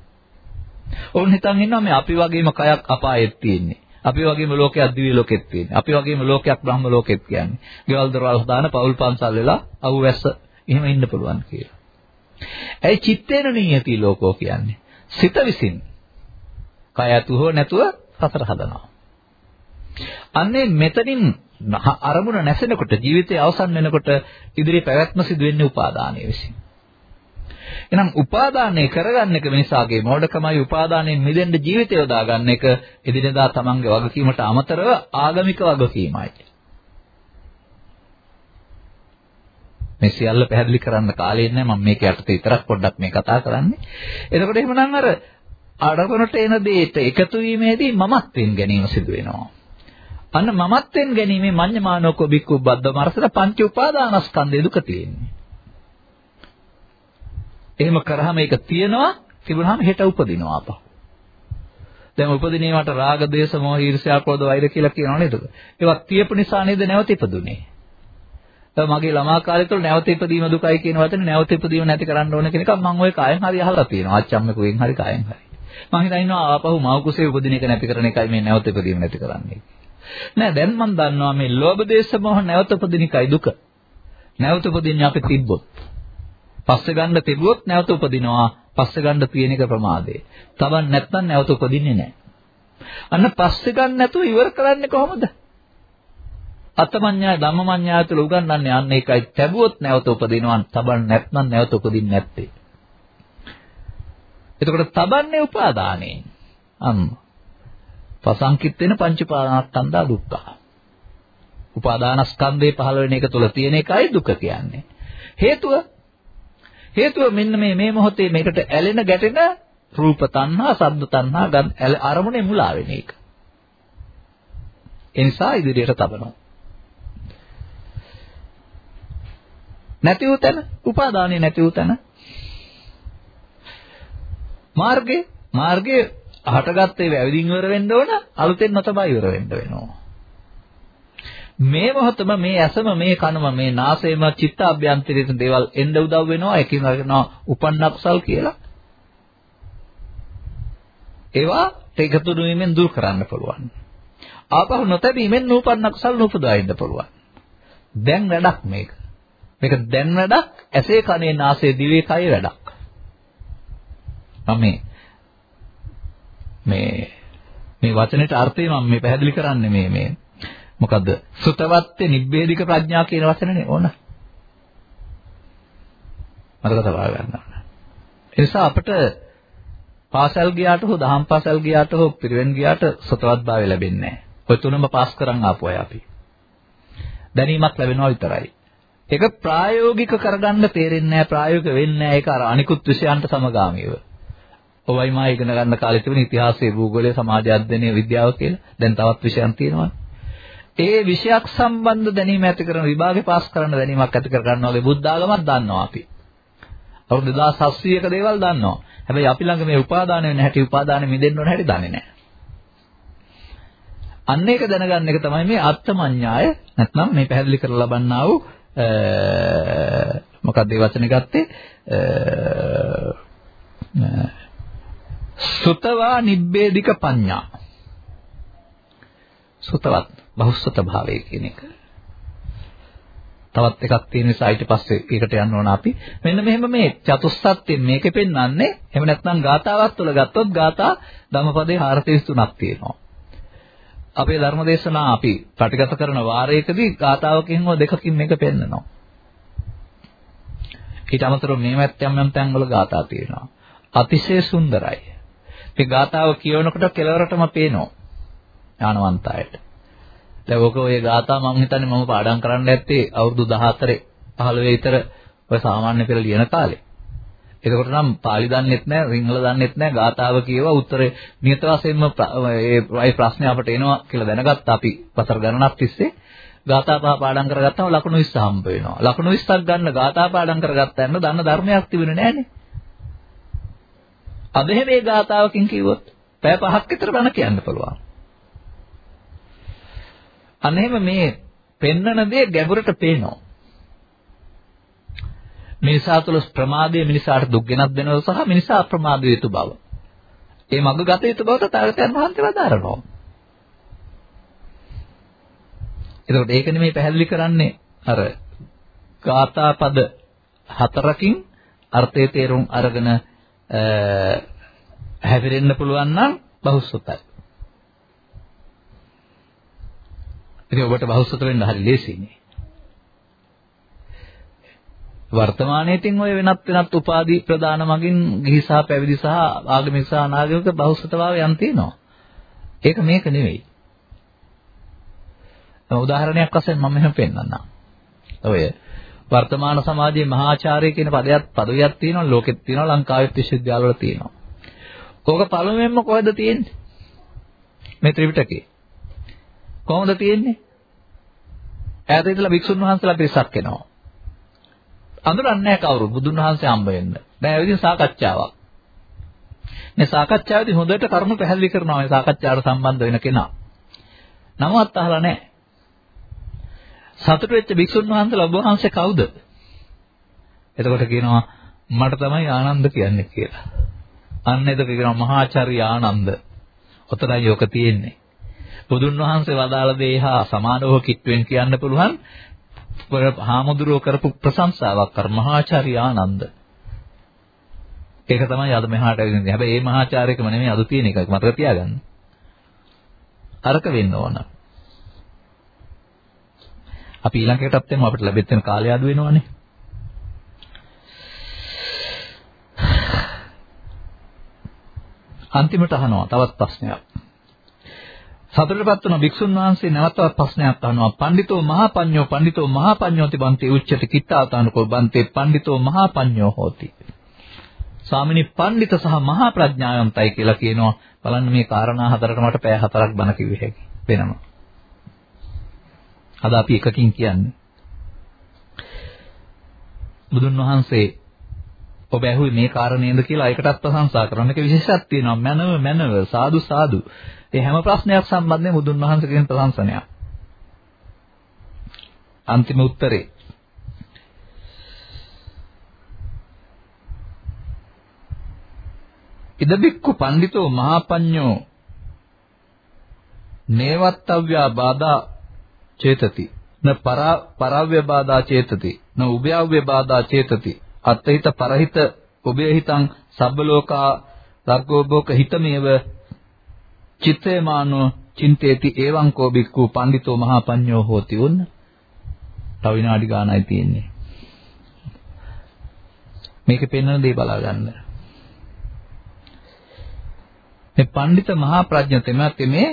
ඕන් හිතන් ඉන්නවා මේ අපි වගේම කයක් අපායෙත් තියෙන්නේ. අපි වගේම ලෝකයක් දිව්‍ය ලෝකෙත් තියෙන්නේ. අපි වගේම ලෝකයක් බ්‍රහ්ම ලෝකෙත් කියන්නේ. ගෙවල් දොරවල් හදාන පවුල් පන්සල් වෙලා අවුවැස්ස එහෙම ඉන්න පුළුවන් කියලා. ඇයි චිත්තේන නියති ලෝකෝ කියන්නේ? සිත විසින් කය ඇතුව නැතුව සතර හදනවා. අන්නේ මෙතනින් අරමුණ නැසෙනකොට ජීවිතය අවසන් වෙනකොට ඉදිරි පැවැත්ම සිදු වෙන්නේ උපාදානයේ විසින්. එහෙනම් උපාදානය කරගන්න එක මිනිසාගේ මෝඩකමයි උපාදානයෙන් මිදෙන්න ජීවිතය යොදා ගන්න එක එදිනෙදා තමන්ගේ වගකීමට අමතරව ආගමික වගකීමයි. මේ සියල්ල පැහැදිලි කරන්න කාලේ නැහැ මම මේක යටතේ විතරක් පොඩ්ඩක් මේ කතා කරන්නේ. එතකොට එහෙමනම් අර අඩවනට එන දෙයට එකතු වීමේදී මමත්වෙන් ගැනීම සිදු වෙනවා. අන්න මමත්වෙන් ගැනීමේ මඤ්ඤමානෝක බික්කු බද්ද මරසට පංච උපාදානස්කන්ධය දුක තියෙන්නේ. එහෙම කරාම ඒක තියෙනවා තිබුණාම හෙට උපදිනවා අපහ. දැන් උපදිනේවට රාග, දේශ, මොහ, ඊර්ෂ්‍යා, ක්‍රෝධ, වෛර කියලා කියනවා නේද? ඒවා තියපු නිසා නේද නැවත ඉපදුනේ. මගේ ළමා කාලය තුළ නැවත ඉපදීම දුකයි කියන වචනේ නැවත ඉපදීම නැති කරන්න ඕන කියන එක මම ওই කායෙන් හරි අහලා තියෙනවා. අච්චම්මකුගෙන් හරි කායෙන් හරි. මම හිතා ඉන්නවා ආපහු මව කුසේ උපදින එක නැති කරන එකයි මේ නැවත ඉපදීම නැති කරන්නේ. නෑ දැන් මම දන්නවා මේ ලෝභ දේශ මොහ නැවත උපදින එකයි දුක. නැවත උපදින්නේ අපි තිබ්බොත්. පස්සේ ගන්න තිබුවොත් නැවත උපදිනවා. පස්සේ ගන්න තියෙන එක ප්‍රමාදේ. තවන් නැත්නම් නැවත උපදින්නේ නෑ. අන්න පස්සේ ගන්න නැතුව ඉවර කරන්නේ කොහොමද? අතමඤ්ඤාය ධම්මමඤ්ඤාය තුළ උගන්වන්නේ අන්න ඒකයි. ලැබුවොත් නැවත උපදිනවා. තබන් නැත්නම් නැවත උපදින්නේ නැත්තේ. එතකොට තබන්නේ උපාදානයෙන්. අන්න. පසංකිට වෙන පංච පාදානස්කන්ධා දුක්ඛ. උපාදානස්කන්ධේ පහළ වෙන එක තුළ තියෙන එකයි දුක කියන්නේ. හේතුව හේතුව මෙන්න මේ මේ මොහොතේ මේකට ඇලෙන ගැටෙන රූප තණ්හා, ශබ්ද තණ්හා, අරමුණේ මුලා වෙන එක. ඒ නිසා ඉදිරියට තබනවා. නැති වූ තැන, උපාදානෙ නැති වූ තැන. මාර්ගේ මාර්ගේ හටගත්තේ වැවිදින් ඉවර වෙන්න ඕන, අලුතෙන් නොතබා ඉවර වෙන්න වෙනවා. මේ මොහොතම මේ ඇසම මේ කනම මේ නාසයම චිත්ත අභ්‍යන්තරයේ දේවල් එන්න උදව් වෙනවා ඒකින් කරනවා උපන්නක්සල් කියලා. ඒවා එකතු වීමෙන් දුරු කරන්න පුළුවන්. ආපහු නොතැබීමෙන් නූපන්න කුසල් නූපදා ඉන්න පුළුවන්. දැන් වැඩක් මේක. මේක දැන් වැඩක් ඇසේ කනේ නාසයේ දිවේ කය වැඩක්. මම මේ මේ මේ වචනෙට අර්ථය මම මේ පැහැදිලි කරන්නේ මේ මේ මොකද්ද සුතවත්තේ නිබ්බේධික ප්‍රඥා කියන වචනනේ ඕන මතක තබා ගන්න ඕන ඒ නිසා අපිට පාසල් ගියාට හෝ දහම් පාසල් ගියාට හෝ පිරිවෙන් ගියාට සතවත් භාවය ලැබෙන්නේ නැහැ. ඔය තුනම පාස් කරන් ආපු අය අපි. දැනීමක් ලැබෙනවා විතරයි. ඒක ප්‍රායෝගික කරගන්න තේරෙන්නේ නැහැ ප්‍රායෝගික වෙන්නේ නැහැ ඒක අර අනිකුත් විෂයන්ට සමගාමීව. ඔවයි මා ඉගෙන ගන්න කාලේ තිබුණ ඉතිහාසය භූගෝලය සමාජ අධ්‍යයනය විද්‍යාව කියලා දැන් තවත් විෂයන් තියෙනවා. ඒ විෂයක් සම්බන්ධ දැනීම ඇති කරන විභාගේ පාස් කරන්න දැනීමක් ඇති කර ගන්නවා වගේ බුද්ධ ආගමක් දන්නවා අපි. අවුරුදු 2700ක දේවල් දන්නවා. හැබැයි අපි ළඟ මේ උපාදාන වෙන හැටි උපාදානෙ මිදෙන්න ඕන හැටි දන්නේ නැහැ. අන්න ඒක දැනගන්න එක තමයි මේ අත්තමඤ්ඤාය නැත්නම් මේ පැහැදිලි කරලා ලබන්නා වූ මොකක්ද ඒ වචනේ ගත්තේ සුතවා නිබ්බේධික පඤ්ඤා සුතවත් බහුසුත භාවය කියන එක තවත් එකක් තියෙන නිසා ඊට පස්සේ ඒකට යන්න ඕන අපි. මෙන්න මෙහෙම මේ චතුස්සත්යෙන් මේකෙ පෙන්වන්නේ එහෙම නැත්නම් ගාතාවක් තුළ ගත්තොත් ගාතා ධම්මපදේ 433ක් තියෙනවා. අපේ ධර්මදේශනා අපි ප්‍රතිගත කරන වාරයකදී ගාතාවකින් හෝ දෙකකින් මේක පෙන්නනවා. ඊට අමතරව මේ මැත්තම් යම් තැන්වල ගාතා තියෙනවා. අතිශය සුන්දරයි. මේ ගාතාව කියවනකොට කෙලවරටම පේනවා. ඥානවන්තයට. දැන් ඔක ඔය ගාථා මම හිතන්නේ මම පාඩම් කරන්න ඇත්තේ අවුරුදු 14 15 විතර ඔය සාමාන්‍ය පෙළ ලියන කාලේ. එතකොට නම් පාලි දන්නෙත් නැහැ, සිංහල දන්නෙත් නැහැ, ගාථාව කියවා උත්තරේ නියත වශයෙන්ම ඒ ප්‍රශ්නේ අපට එනවා කියලා දැනගත්තා අපි වසර ගණනක් තිස්සේ. ගාථා පහ පාඩම් කරගත්තම ලකුණු 20 හම්බ වෙනවා. ලකුණු 20ක් ගන්න ගාථා පාඩම් කරගත්තා යන දන්න ධර්මයක් තිබුණේ නැහනේ. අද මේ ගාථාවකින් කිව්වොත් පැය පහක් විතර බණ කියන්න පුළුවන්. අන්න එහෙම මේ පෙන්නන දේ ගැඹුරට පේනවා. මිනිසා තුළ ප්‍රමාදයේ මිනිසාට දුක් ගෙනත් දෙනවා සහ මිනිසා අප්‍රමාද යුතු බව. ඒ මඟ ගත යුතු බව තථාගතයන් වහන්සේ වදාරනවා. එතකොට ඒක නෙමෙයි පැහැදිලි කරන්නේ අර ගාථා පද හතරකින් අර්ථයේ තේරුම් අරගෙන හැසිරෙන්න පුළුවන් නම් බහුසුතයි. ඉතින් ඔබට බහුසුත වෙන්න හරි ලේසියිනේ. වර්තමානයේ තින් ඔය වෙනත් වෙනත් උපාධි ප්‍රදාන මගින් ගිහි සහ පැවිදි සහ ආගමික සහ අනාගමික බහුසුතභාවයන් තියෙනවා. ඒක මේක නෙවෙයි. උදාහරණයක් වශයෙන් මම මෙහෙම පෙන්නන්නම්. ඔය වර්තමාන සමාජයේ මහාචාර්ය කියන පදයක් පදවියක් තියෙනවා ලෝකෙත් තියෙනවා ලංකාවෙත් විශ්වවිද්‍යාලවල තියෙනවා. කෝක පළමුවෙන්ම කොහෙද තියෙන්නේ? මේ ත්‍රිපිටකේ. කොහොමද තියෙන්නේ? ඈත ඉඳලා භික්ෂුන් වහන්සේලා පිරිසක් එනවා. අඳුරන්නේ නැහැ කවුරු බුදුන් වහන්සේ හම්බ වෙන්න. දැන් ඒ විදිහ සාකච්ඡාවක්. මේ සාකච්ඡාවේදී හොඳට කරුණු පැහැදිලි කරනවා මේ සාකච්ඡාවට සම්බන්ධ වෙන කෙනා. නමවත් අහලා නැහැ. සතුට වෙච්ච භික්ෂුන් වහන්සේලා ඔබ වහන්සේ කවුද? එතකොට කියනවා මට තමයි ආනන්ද කියන්නේ කියලා. අන්න එතකොට කියනවා මහාචාර්ය ආනන්ද. ඔතනයි යෝක තියෙන්නේ. බුදුන් වහන්සේ වදාළ දේ හා සමානව කිට්ටුවෙන් කියන්න පුළුවන් හාමුදුරුවෝ කරපු ප්‍රශංසාවක් කර මහාචාර්ය ආනන්ද. ඒක තමයි අද මෙහාට ඇවිදින්නේ. හැබැයි මේ මහාචාර්යකම නෙමෙයි අද තියෙන එක මතක තියාගන්න. අරක වෙන්න ඕන. අපි ඊළඟටත් එමු අපිට ලැබෙත් වෙන කාලය අඩු වෙනවනේ. අන්තිමට අහනවා තවත් ප්‍රශ්නයක්. සතරටපත් වුණ භික්ෂුන් වහන්සේ නැවතවත් ප්‍රශ්නයක් අහනවා. පඬිතෝ මහපඤ්ඤෝ පඬිතෝ මහපඤ්ඤෝති බන්තේ උච්චති කිත්තාතානකෝ බන්තේ පඬිතෝ මහපඤ්ඤෝ හෝති. ස්වාමිනී පඬිත සහ මහා ප්‍රඥාවන්තයි කියලා කියනවා. බලන්න මේ කාරණා හතරට මට පැය හතරක් බණ කිව්වේ හැකි වෙනවා. අද අපි එකකින් කියන්නේ. බුදුන් වහන්සේ ඔබ ඇහුවේ මේ කාරණේද කියලා ඒකටත් ප්‍රශංසා කරන එක විශේෂයක් තියෙනවා. මනව මනව සාදු සාදු. ඒ හැම ප්‍රශ්නයක් සම්බන්ධයෙන් බුදුන් වහන්සේගෙන් ප්‍රශංසනයක්. අන්තිම උත්තරේ ඉදබික්කු පඬිතෝ මහපඤ්ඤෝ නේවත්තව්‍යා බාධා චේතති. න පරාව්‍ය බාධා චේතති. න උභයව්‍ය බාධා චේතති. අත්හිත පරහිත උභයහිතං සබ්බලෝකා රග්ගෝභෝක හිතමේව චිත්තේමානෝ චින්තේති එවං කෝ බික්කු පඬිතෝ මහපඤ්ඤෝ හෝති උන්න. තව විනාඩි ගානයි තියෙන්නේ. මේකේ පෙන්වන දේ බලා ගන්න මේ පඬිත මහා ප්‍රඥතෙමත් මේ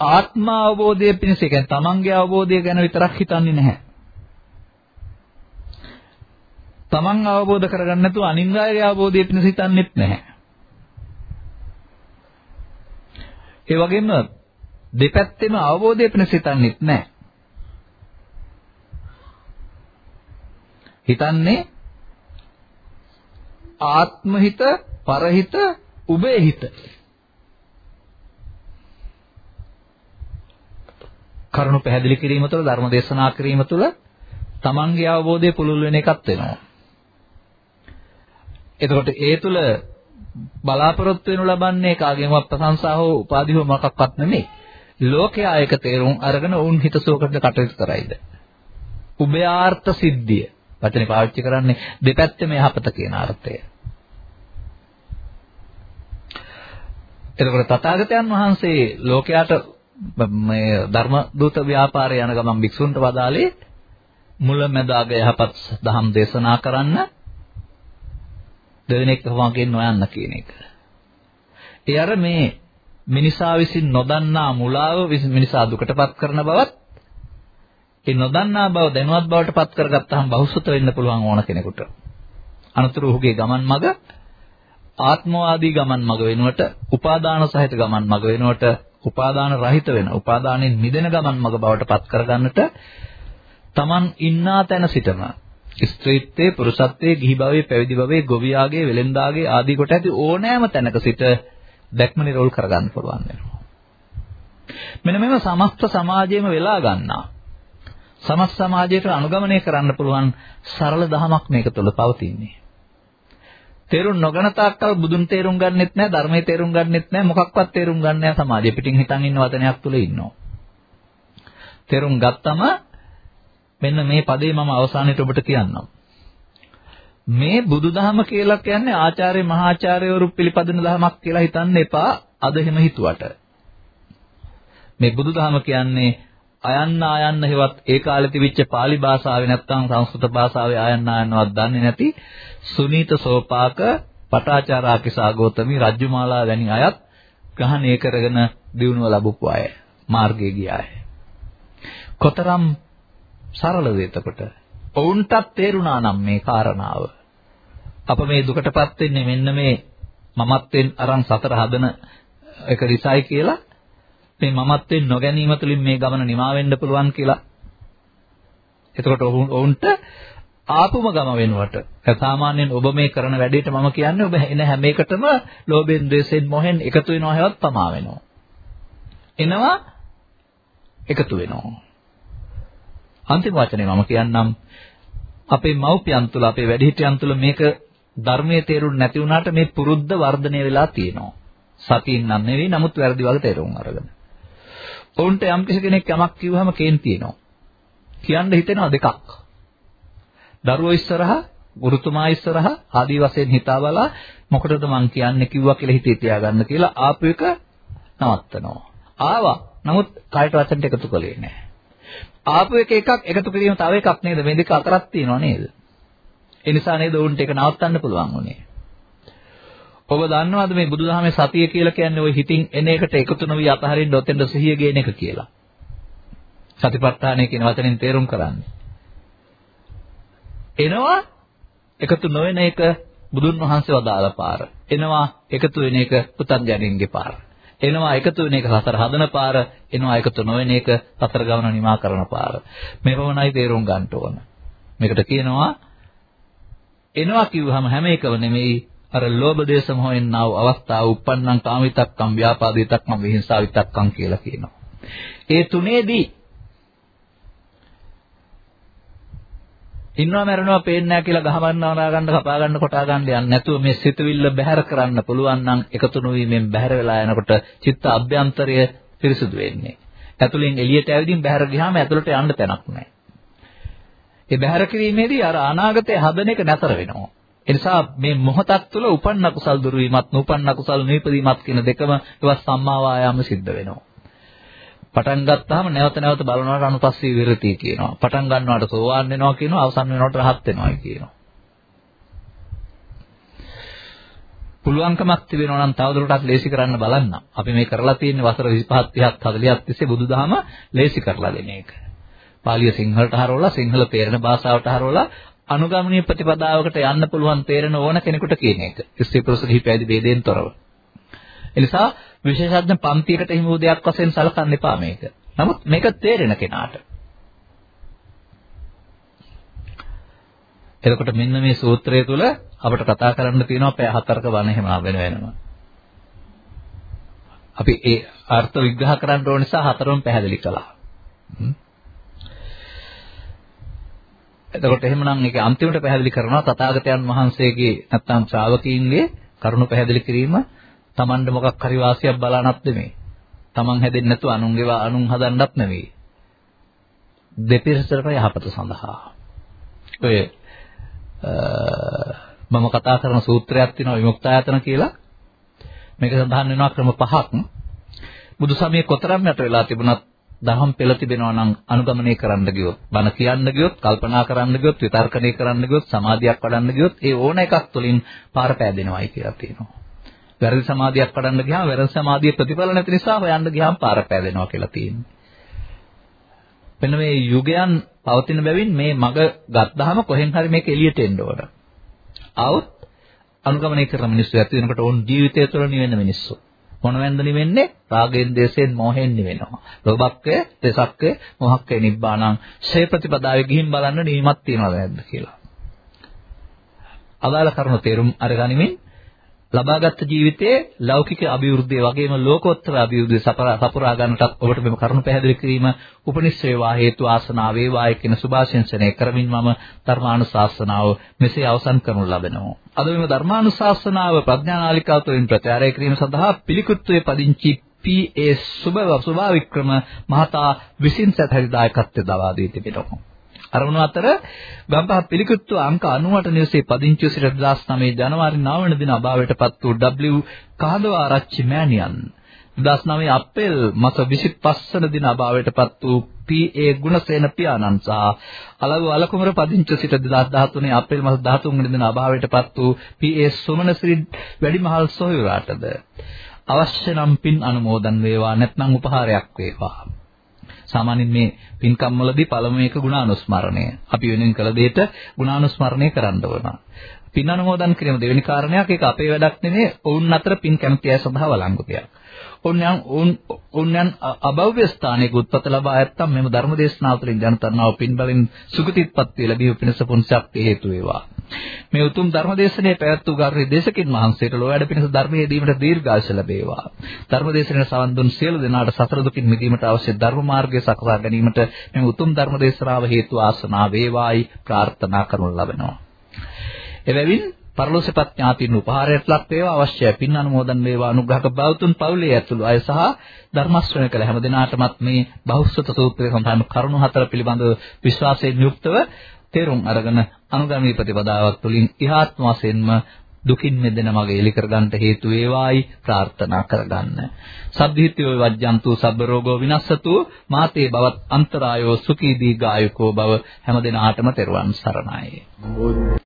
ආත්ම අවබෝධය පිණිස කියන්නේ තමන්ගේ අවබෝධය ගැන විතරක් හිතන්නේ නැහැ. තමන් අවබෝධ කරගන්න නැතුව අනින්ගායගේ අවබෝධය පිණිස හිතන්නේත් නැහැ. ඒ වගේම දෙපැත්තෙම අවබෝධය පිණිස හිතන්නේත් නැහැ. හිතන්නේ ආත්මහිත පරහිත උබේහිත කරුණු පැහැදිලි කිරීම තුළ ධර්ම දේශනා කිරීම තුළ තමන්ගේ අවබෝධය පුළුල් වෙන එකක් වෙනවා. එතකොට ඒ තුළ බලාපොරොත්තු වෙනු ලබන්නේ කාගෙන්වත් ප්‍රශංසා හෝ උපාධි හෝ මොකක්වත් නෙමෙයි. ලෝකයා ඒක තේරුම් අරගෙන වුන් හිතසෝකට කටයුතු කරයිද. උභයාර්ථ සිද්ධිය. වචනේ පාවිච්චි කරන්නේ දෙපැත්තෙම යහපත කියන අර්ථය. එතකොට තථාගතයන් වහන්සේ ලෝකයාට මේ ධර්ම දූත ව්‍යාපාරය යන ගමන් භික්ෂුන්ට වදාළේ මුලැමැදාග යහපත් දහම් දේශනා කරන්න දෙවෙනෙක් වගේ නොයන්න කියන එක. ඒ අර මේ මිනිසා විසින් නොදන්නා මුලාව මිනිසා දුකටපත් කරන බවත් ඒ නොදන්නා බව දැනුවත් බවට පත් කරගත්තාම බහුසුත වෙන්න පුළුවන් ඕන කෙනෙකුට. අනතුරු ඔහුගේ ගමන් මඟ ආත්මවාදී ගමන් මඟ වෙනුවට උපාදාන සහිත ගමන් මඟ වෙනුවට උපාදාන රහිත වෙන උපාදානෙන් මිදෙන ගමන් මඟ බවට පත් කරගන්නට Taman ඉන්නා තැන සිටම ස්ත්‍රීත්වයේ පුරුෂත්වයේ ගිහි භවයේ පැවිදි භවයේ ගොවියාගේ වෙලෙන්දාගේ ආදී කොට ඇති ඕනෑම තැනක සිට දැක්ම නිරෝල් කරගන්න පුළුවන් වෙනවා. මෙන්න මේව සමස්ත සමාජයේම වෙලා ගන්නා. සමස්ත සමාජයට අනුගමනය කරන්න පුළුවන් සරල දහමක් මේක තුළ පවතින්නේ. තේරුම් නොගන තාක්කල් බුදුන් තේරුම් ගන්නෙත් නැහැ ධර්මයේ තේරුම් ගන්නෙත් නැහැ මොකක්වත් තේරුම් ගන්න නැහැ සමාජය. පිටින් හිතන් ඉන්න වදනයක් තුල ඉන්නවා. තේරුම් ගත්තම මෙන්න මේ පදේ මම අවසානයේට ඔබට කියන්නම්. මේ බුදුදහම කියලා කියන්නේ ආචාර්ය මහාචාර්යවරු පිළිපදින දහමක් කියලා හිතන්න එපා. අද එහෙම හිතුවට. මේ බුදුදහම කියන්නේ අයන්න ආයන්න හෙවත් ඒ කාලේ තිබිච්ච pāli භාෂාවේ නැත්නම් සංස්කෘත භාෂාවේ ආයන්න ආයන්නවත් දන්නේ නැති සුනීත සෝපාක පටාචාරා කිසాగෝතමි රජ්ජුමාලා වැනි අයත් ග්‍රහණය කරගෙන දිනුව ලැබපු අය මාර්ගයේ ගිය අය. කොතරම් සරලද එතකොට? ඔවුන්ටත් තේරුණා නම් මේ කාරණාව. අප මේ දුකටපත් වෙන්නේ මෙන්න මේ මමත්වෙන් අරන් සතර හදන එක නිසායි කියලා මේ මමත්වෙන් නොගැනීම තුළින් මේ ගමන නිමා වෙන්න පුළුවන් කියලා. එතකොට ඔවුන්ට ආපුම ගම වෙනුවට සාමාන්‍යයෙන් ඔබ මේ කරන වැඩේට මම කියන්නේ ඔබ එන හැම එකටම ලෝභෙන් ද්වේෂෙන් මොහෙන් එකතු වෙනවා හැවත් පමා වෙනවා. එනවා එකතු වෙනවා. අන්තිම වචනේ මම කියන්නම් අපේ මව්පියන් තුළ අපේ වැඩිහිටියන් තුළ මේක ධර්මයේ තේරුම් නැති වුණාට මේ පුරුද්ද වර්ධනය වෙලා තියෙනවා. සතියින් නම් නෙවෙයි නමුත් වැරදි වගේ තේරුම් අරගෙන. ඔවුන්ට යම් කෙනෙක් යමක් කිව්වහම කේන්ති එනවා. කියන්න හිතෙනවා දෙකක්. දරුවෝ ඉස්සරහා ගුරුතුමා ඉස්සරහා ආදී වශයෙන් හිතා බලා මොකටද මං කියන්නේ කිව්වා කියලා හිතේ තියාගන්න කියලා ආපු එක නවත්තනවා. ආවා. නමුත් කායට වචනට එකතු කළේ නැහැ. ආපු එක එකක් එකතු කිරීම තව එකක් නේද? මේ දෙක අතරක් තියෙනවා නේද? ඒ නිසා නේද උන්ට ඒක නවත්තන්න පුළුවන් උනේ. ඔබ දන්නවද මේ බුදුදහමේ සතිය කියලා කියන්නේ ওই හිතින් එන එකට එකතු නොවි අතහරින්න ඔතෙන්ද සිහිය ගේන එක කියලා. සතිපට්ඨානය කියන වචනෙන් තේරුම් කරන්නේ. එනවා එකතු නොවන එක බුදුන් වහන්සේ වදාළ පාර. එනවා එකතු වෙන එක පුතත්ජනින්ගේ පාර. එනවා එකතු වෙන එක සතර හදන පාර. එනවා එකතු නොවන එක සතර ගමන නිමා කරන පාර. මේ පමණයි තේරුම් ගන්න ඕන. මේකට කියනවා එනවා කිව්වහම හැම එකම නෙමෙයි අර ලෝභ දේශ මොහෙන් ආව අවස්ථාව උප්පන්නං කාමිතක්කම් ව්‍යාපාදිතක්කම් විහිංසාවිතක්කම් කියලා කියනවා. ඒ තුනේදී ඉන්නවා මැරෙනවා පේන්නේ නැහැ කියලා ගහවන්නවා නා ගන්න කපා ගන්න කොටා ගන්න යන්නේ නැතුව මේ සිතුවිල්ල බැහැර කරන්න පුළුවන් නම් එකතු නොවීමෙන් බැහැර වෙලා යනකොට චිත්ත අභ්‍යන්තරය පිරිසුදු වෙන්නේ. ඇතුලෙන් එළියට ඇවිදින් බැහැර ගියාම ඇතුලට යන්න තැනක් නැහැ. ඒ බැහැර කිරීමේදී අර අනාගතය හදන එක නැතර වෙනවා. ඒ නිසා මේ මොහොතක් තුළ උපන්න කුසල් දුරු වීමත් නූපන්න කුසල් නීපදීමත් කියන දෙකම ඒවා සම්මා වායාම සිද්ධ වෙනවා. පටන් ගත්තාම නැවත නැවත බලනවාට අනුපස්සී විරතිය කියනවා. පටන් ගන්නවාට සෝවාන් වෙනවා කියනවා අවසන් වෙනවට රහත් වෙනවා කියනවා. පුළුවන්කමක් තිබෙනවා නම් තවදුරටත් ලේසි කරන්න බලන්න. අපි මේ කරලා තියෙන වසර 25 30 40ක් තිස්සේ බුදුදහම ලේසි කරලා දෙන එක. පාලිය සිංහලට හරවලා සිංහල තේරෙන භාෂාවට හරවලා අනුගමනීය ප්‍රතිපදාවකට යන්න පුළුවන් තේරෙන ඕන කෙනෙකුට කියන එක. ස්ත්‍රී පුරුෂ කිහිපයදී ભેදයෙන් තොරව. එනිසා විශේෂඥ පන්තියකට හිමු දෙයක් වශයෙන් සලකන්න එපා මේක. නමුත් මේක තේරෙන කෙනාට. එතකොට මෙන්න මේ සූත්‍රය තුල අපිට කතා කරන්න තියෙනවා පැය හතරක බණ එහෙම වෙන වෙනවා. අපි ඒ අර්ථ විග්‍රහ කරන්න ඕන නිසා හතරම පැහැදිලි කළා. එතකොට එහෙමනම් ඒක අන්තිමට පැහැදිලි කරනවා තථාගතයන් වහන්සේගේ නැත්නම් ශ්‍රාවකීන්ගේ කරුණ පැහැදිලි කිරීම Tamande මොකක් හරි වාසියක් බලනත් නෙමෙයි. Taman හැදෙන්නේ නැතුව අනුන්ගේ අනුන් හදන්නත් නෙමෙයි. දෙපිරිසට යහපත සඳහා. ඔය මම කතා කරන සූත්‍රයක් තියෙනවා විමුක්තායතන කියලා. මේක සඳහන් වෙනවා ක්‍රම පහක්. බුදු සමයේ කොතරම් යට වෙලා තිබුණත් දහම් පෙළ තිබෙනවා නම් අනුගමනය කරන්න ගියොත්, බණ කියන්න ගියොත්, කල්පනා කරන්න ගියොත්, විතර්කණය කරන්න ගියොත්, සමාධියක් වඩන්න ගියොත් ඒ ඕන එකක් තුළින් පාර පෑදෙනවයි කියලා තියෙනවා. වැරදි සමාධියක් වඩන්න ගියාම වැරදි සමාධියේ ප්‍රතිඵල නැති නිසා හොයන්න ගියාම පාර පෑදෙනවා කියලා තියෙනවා. මෙන්න මේ යුගයන් පවතින බැවින් මේ මග ගත්තාම කොහෙන් හරි මේක එළියට එන්න ඕන. આવොත් අනුගමනය කරන මිනිස්සු ඇති වෙනකොට ඕන් ජීවිතය තුළ නිවෙන මිනිස්සු. මොනවෙන්ද නිවෙන්නේ? රාගෙන්, දේශයෙන්, මොහෙන් නිවෙනවා. ලෝභක්කය, දේසක්කය, මොහක්කය නිබ්බාණං. ශේ ප්‍රතිපදාවේ ගිහින් බලන්න නිවීමක් තියනවද නැද්ද කියලා. අදාළ කරුණු තේරුම් අරගනිමින් ලබාගත් ජීවිතයේ ලෞකික අභිවෘද්ධිය වගේම ලෝකෝත්තර අභිවෘද්ධිය සපුරා ගන්නටත් ඔබට මෙම කරුණු පැහැදිලි කිරීම උපනිශ්‍රේවා හේතු ආසනාව වේවායි කියන සුභාශිංසනය කරමින් මම ධර්මානුශාසනාව මෙසේ අවසන් කරනු ලබනවා. අද මෙම ධර්මානුශාසනාව ප්‍රඥානාලිකාව තුළින් ප්‍රචාරය කිරීම සඳහා පිළිකුත්වයේ පදිංචි පී.ඒ. සුභ සුභාවික්‍රම මහතා විසින් සැතැයි දායකත්වය දවා දී තිබෙනවා. අරමුණු අතර ගම්පහ පිළිකුත්තු අංක 98 නිවසේ පදිංචි සිට 2009 ජනවාරි 9 වෙනි දින අභාවයටපත් වූ W කහදවාරච්චි මෑණියන් 2009 අප්‍රේල් මාස 25 වන දින අභාවයටපත් වූ පී.ඒ. ගුණසේන පියාණන් සහ අලව අලකුමර පදිංචි සිට 2013 අප්‍රේල් මාස 13 වෙනි දින අභාවයටපත් වූ පී.ඒ. සුමනසිරි වැඩිමහල් සොහොයුරාටද අවශ්‍ය නම් පින් අනුමෝදන් වේවා නැත්නම් උපහාරයක් වේවා සාමාන්‍යයෙන් මේ පින්කම් වලදී පළමුව එක ගුණානුස්මරණය. අපි වෙනින් කළ දෙයට ගුණානුස්මරණය කරන්න ඕන. පින් අනුමෝදන් කිරීම දෙවෙනි කාරණයක් ඒක අපේ වැඩක් නෙමෙයි. ඔවුන් අතර පින් කැමැති අය සඳහා වළංගු දෙයක්. ඔන්නයන් ඔන්නයන් අභව්‍ය ස්ථානයක උත්පත ලබා ඇත්තම් මෙම ධර්ම දේශනාව තුළින් ජනතරණව පින් බලෙන් සුගතිත්පත් වේ ලැබීම පිණිස පුණ්‍යක්තිය හේතු වේවා. මේ උතුම් ධර්මදේශනයේ පැවැත් වූ ගාර්හි දේශකින් වහන්සේට ලෝයඩ පිණිස ධර්මයේ දීමට දීර්ඝායුෂ ලැබේවා. ධර්මදේශනයේ සවන් දුන් සියලු දෙනාට සතර දුකින් මිදීමට අවශ්‍ය ධර්ම මාර්ගය සකසා ගැනීමට මේ උතුම් ධර්මදේශනාව හේතු ආසනා වේවායි ප්‍රාර්ථනා කරනු ලබනවා. එබැවින් පරලෝසපත් ඥාතින් උපහාරයට ලක් වේවා අවශ්‍යයි පින් අනුමෝදන් වේවා අනුග්‍රහක බෞතුන් පවුලේ ඇතුළු අය සහ ධර්ම ශ්‍රවණය කළ හැම දිනාටමත් මේ බහුසුත සූත්‍රයේ සඳහන් කරුණු හතර පිළිබඳව විශ්වාසයෙන් යුක්තව තේරුම් අරගෙන අනුගාමී ප්‍රතිපදාවක් තුළින් ඉහාත්ම වශයෙන්ම දුකින් මිදෙන මග එලි කරගන්නට හේතු වේවායි ප්‍රාර්ථනා කරගන්න. සබ්බීත්‍යෝ වජ්ජන්තු සබ්බ රෝගෝ විනස්සතු මාතේ බවත් අන්තරායෝ සුඛී දීඝායුකෝ බව හැම දිනාටම තෙරුවන් සරණයි.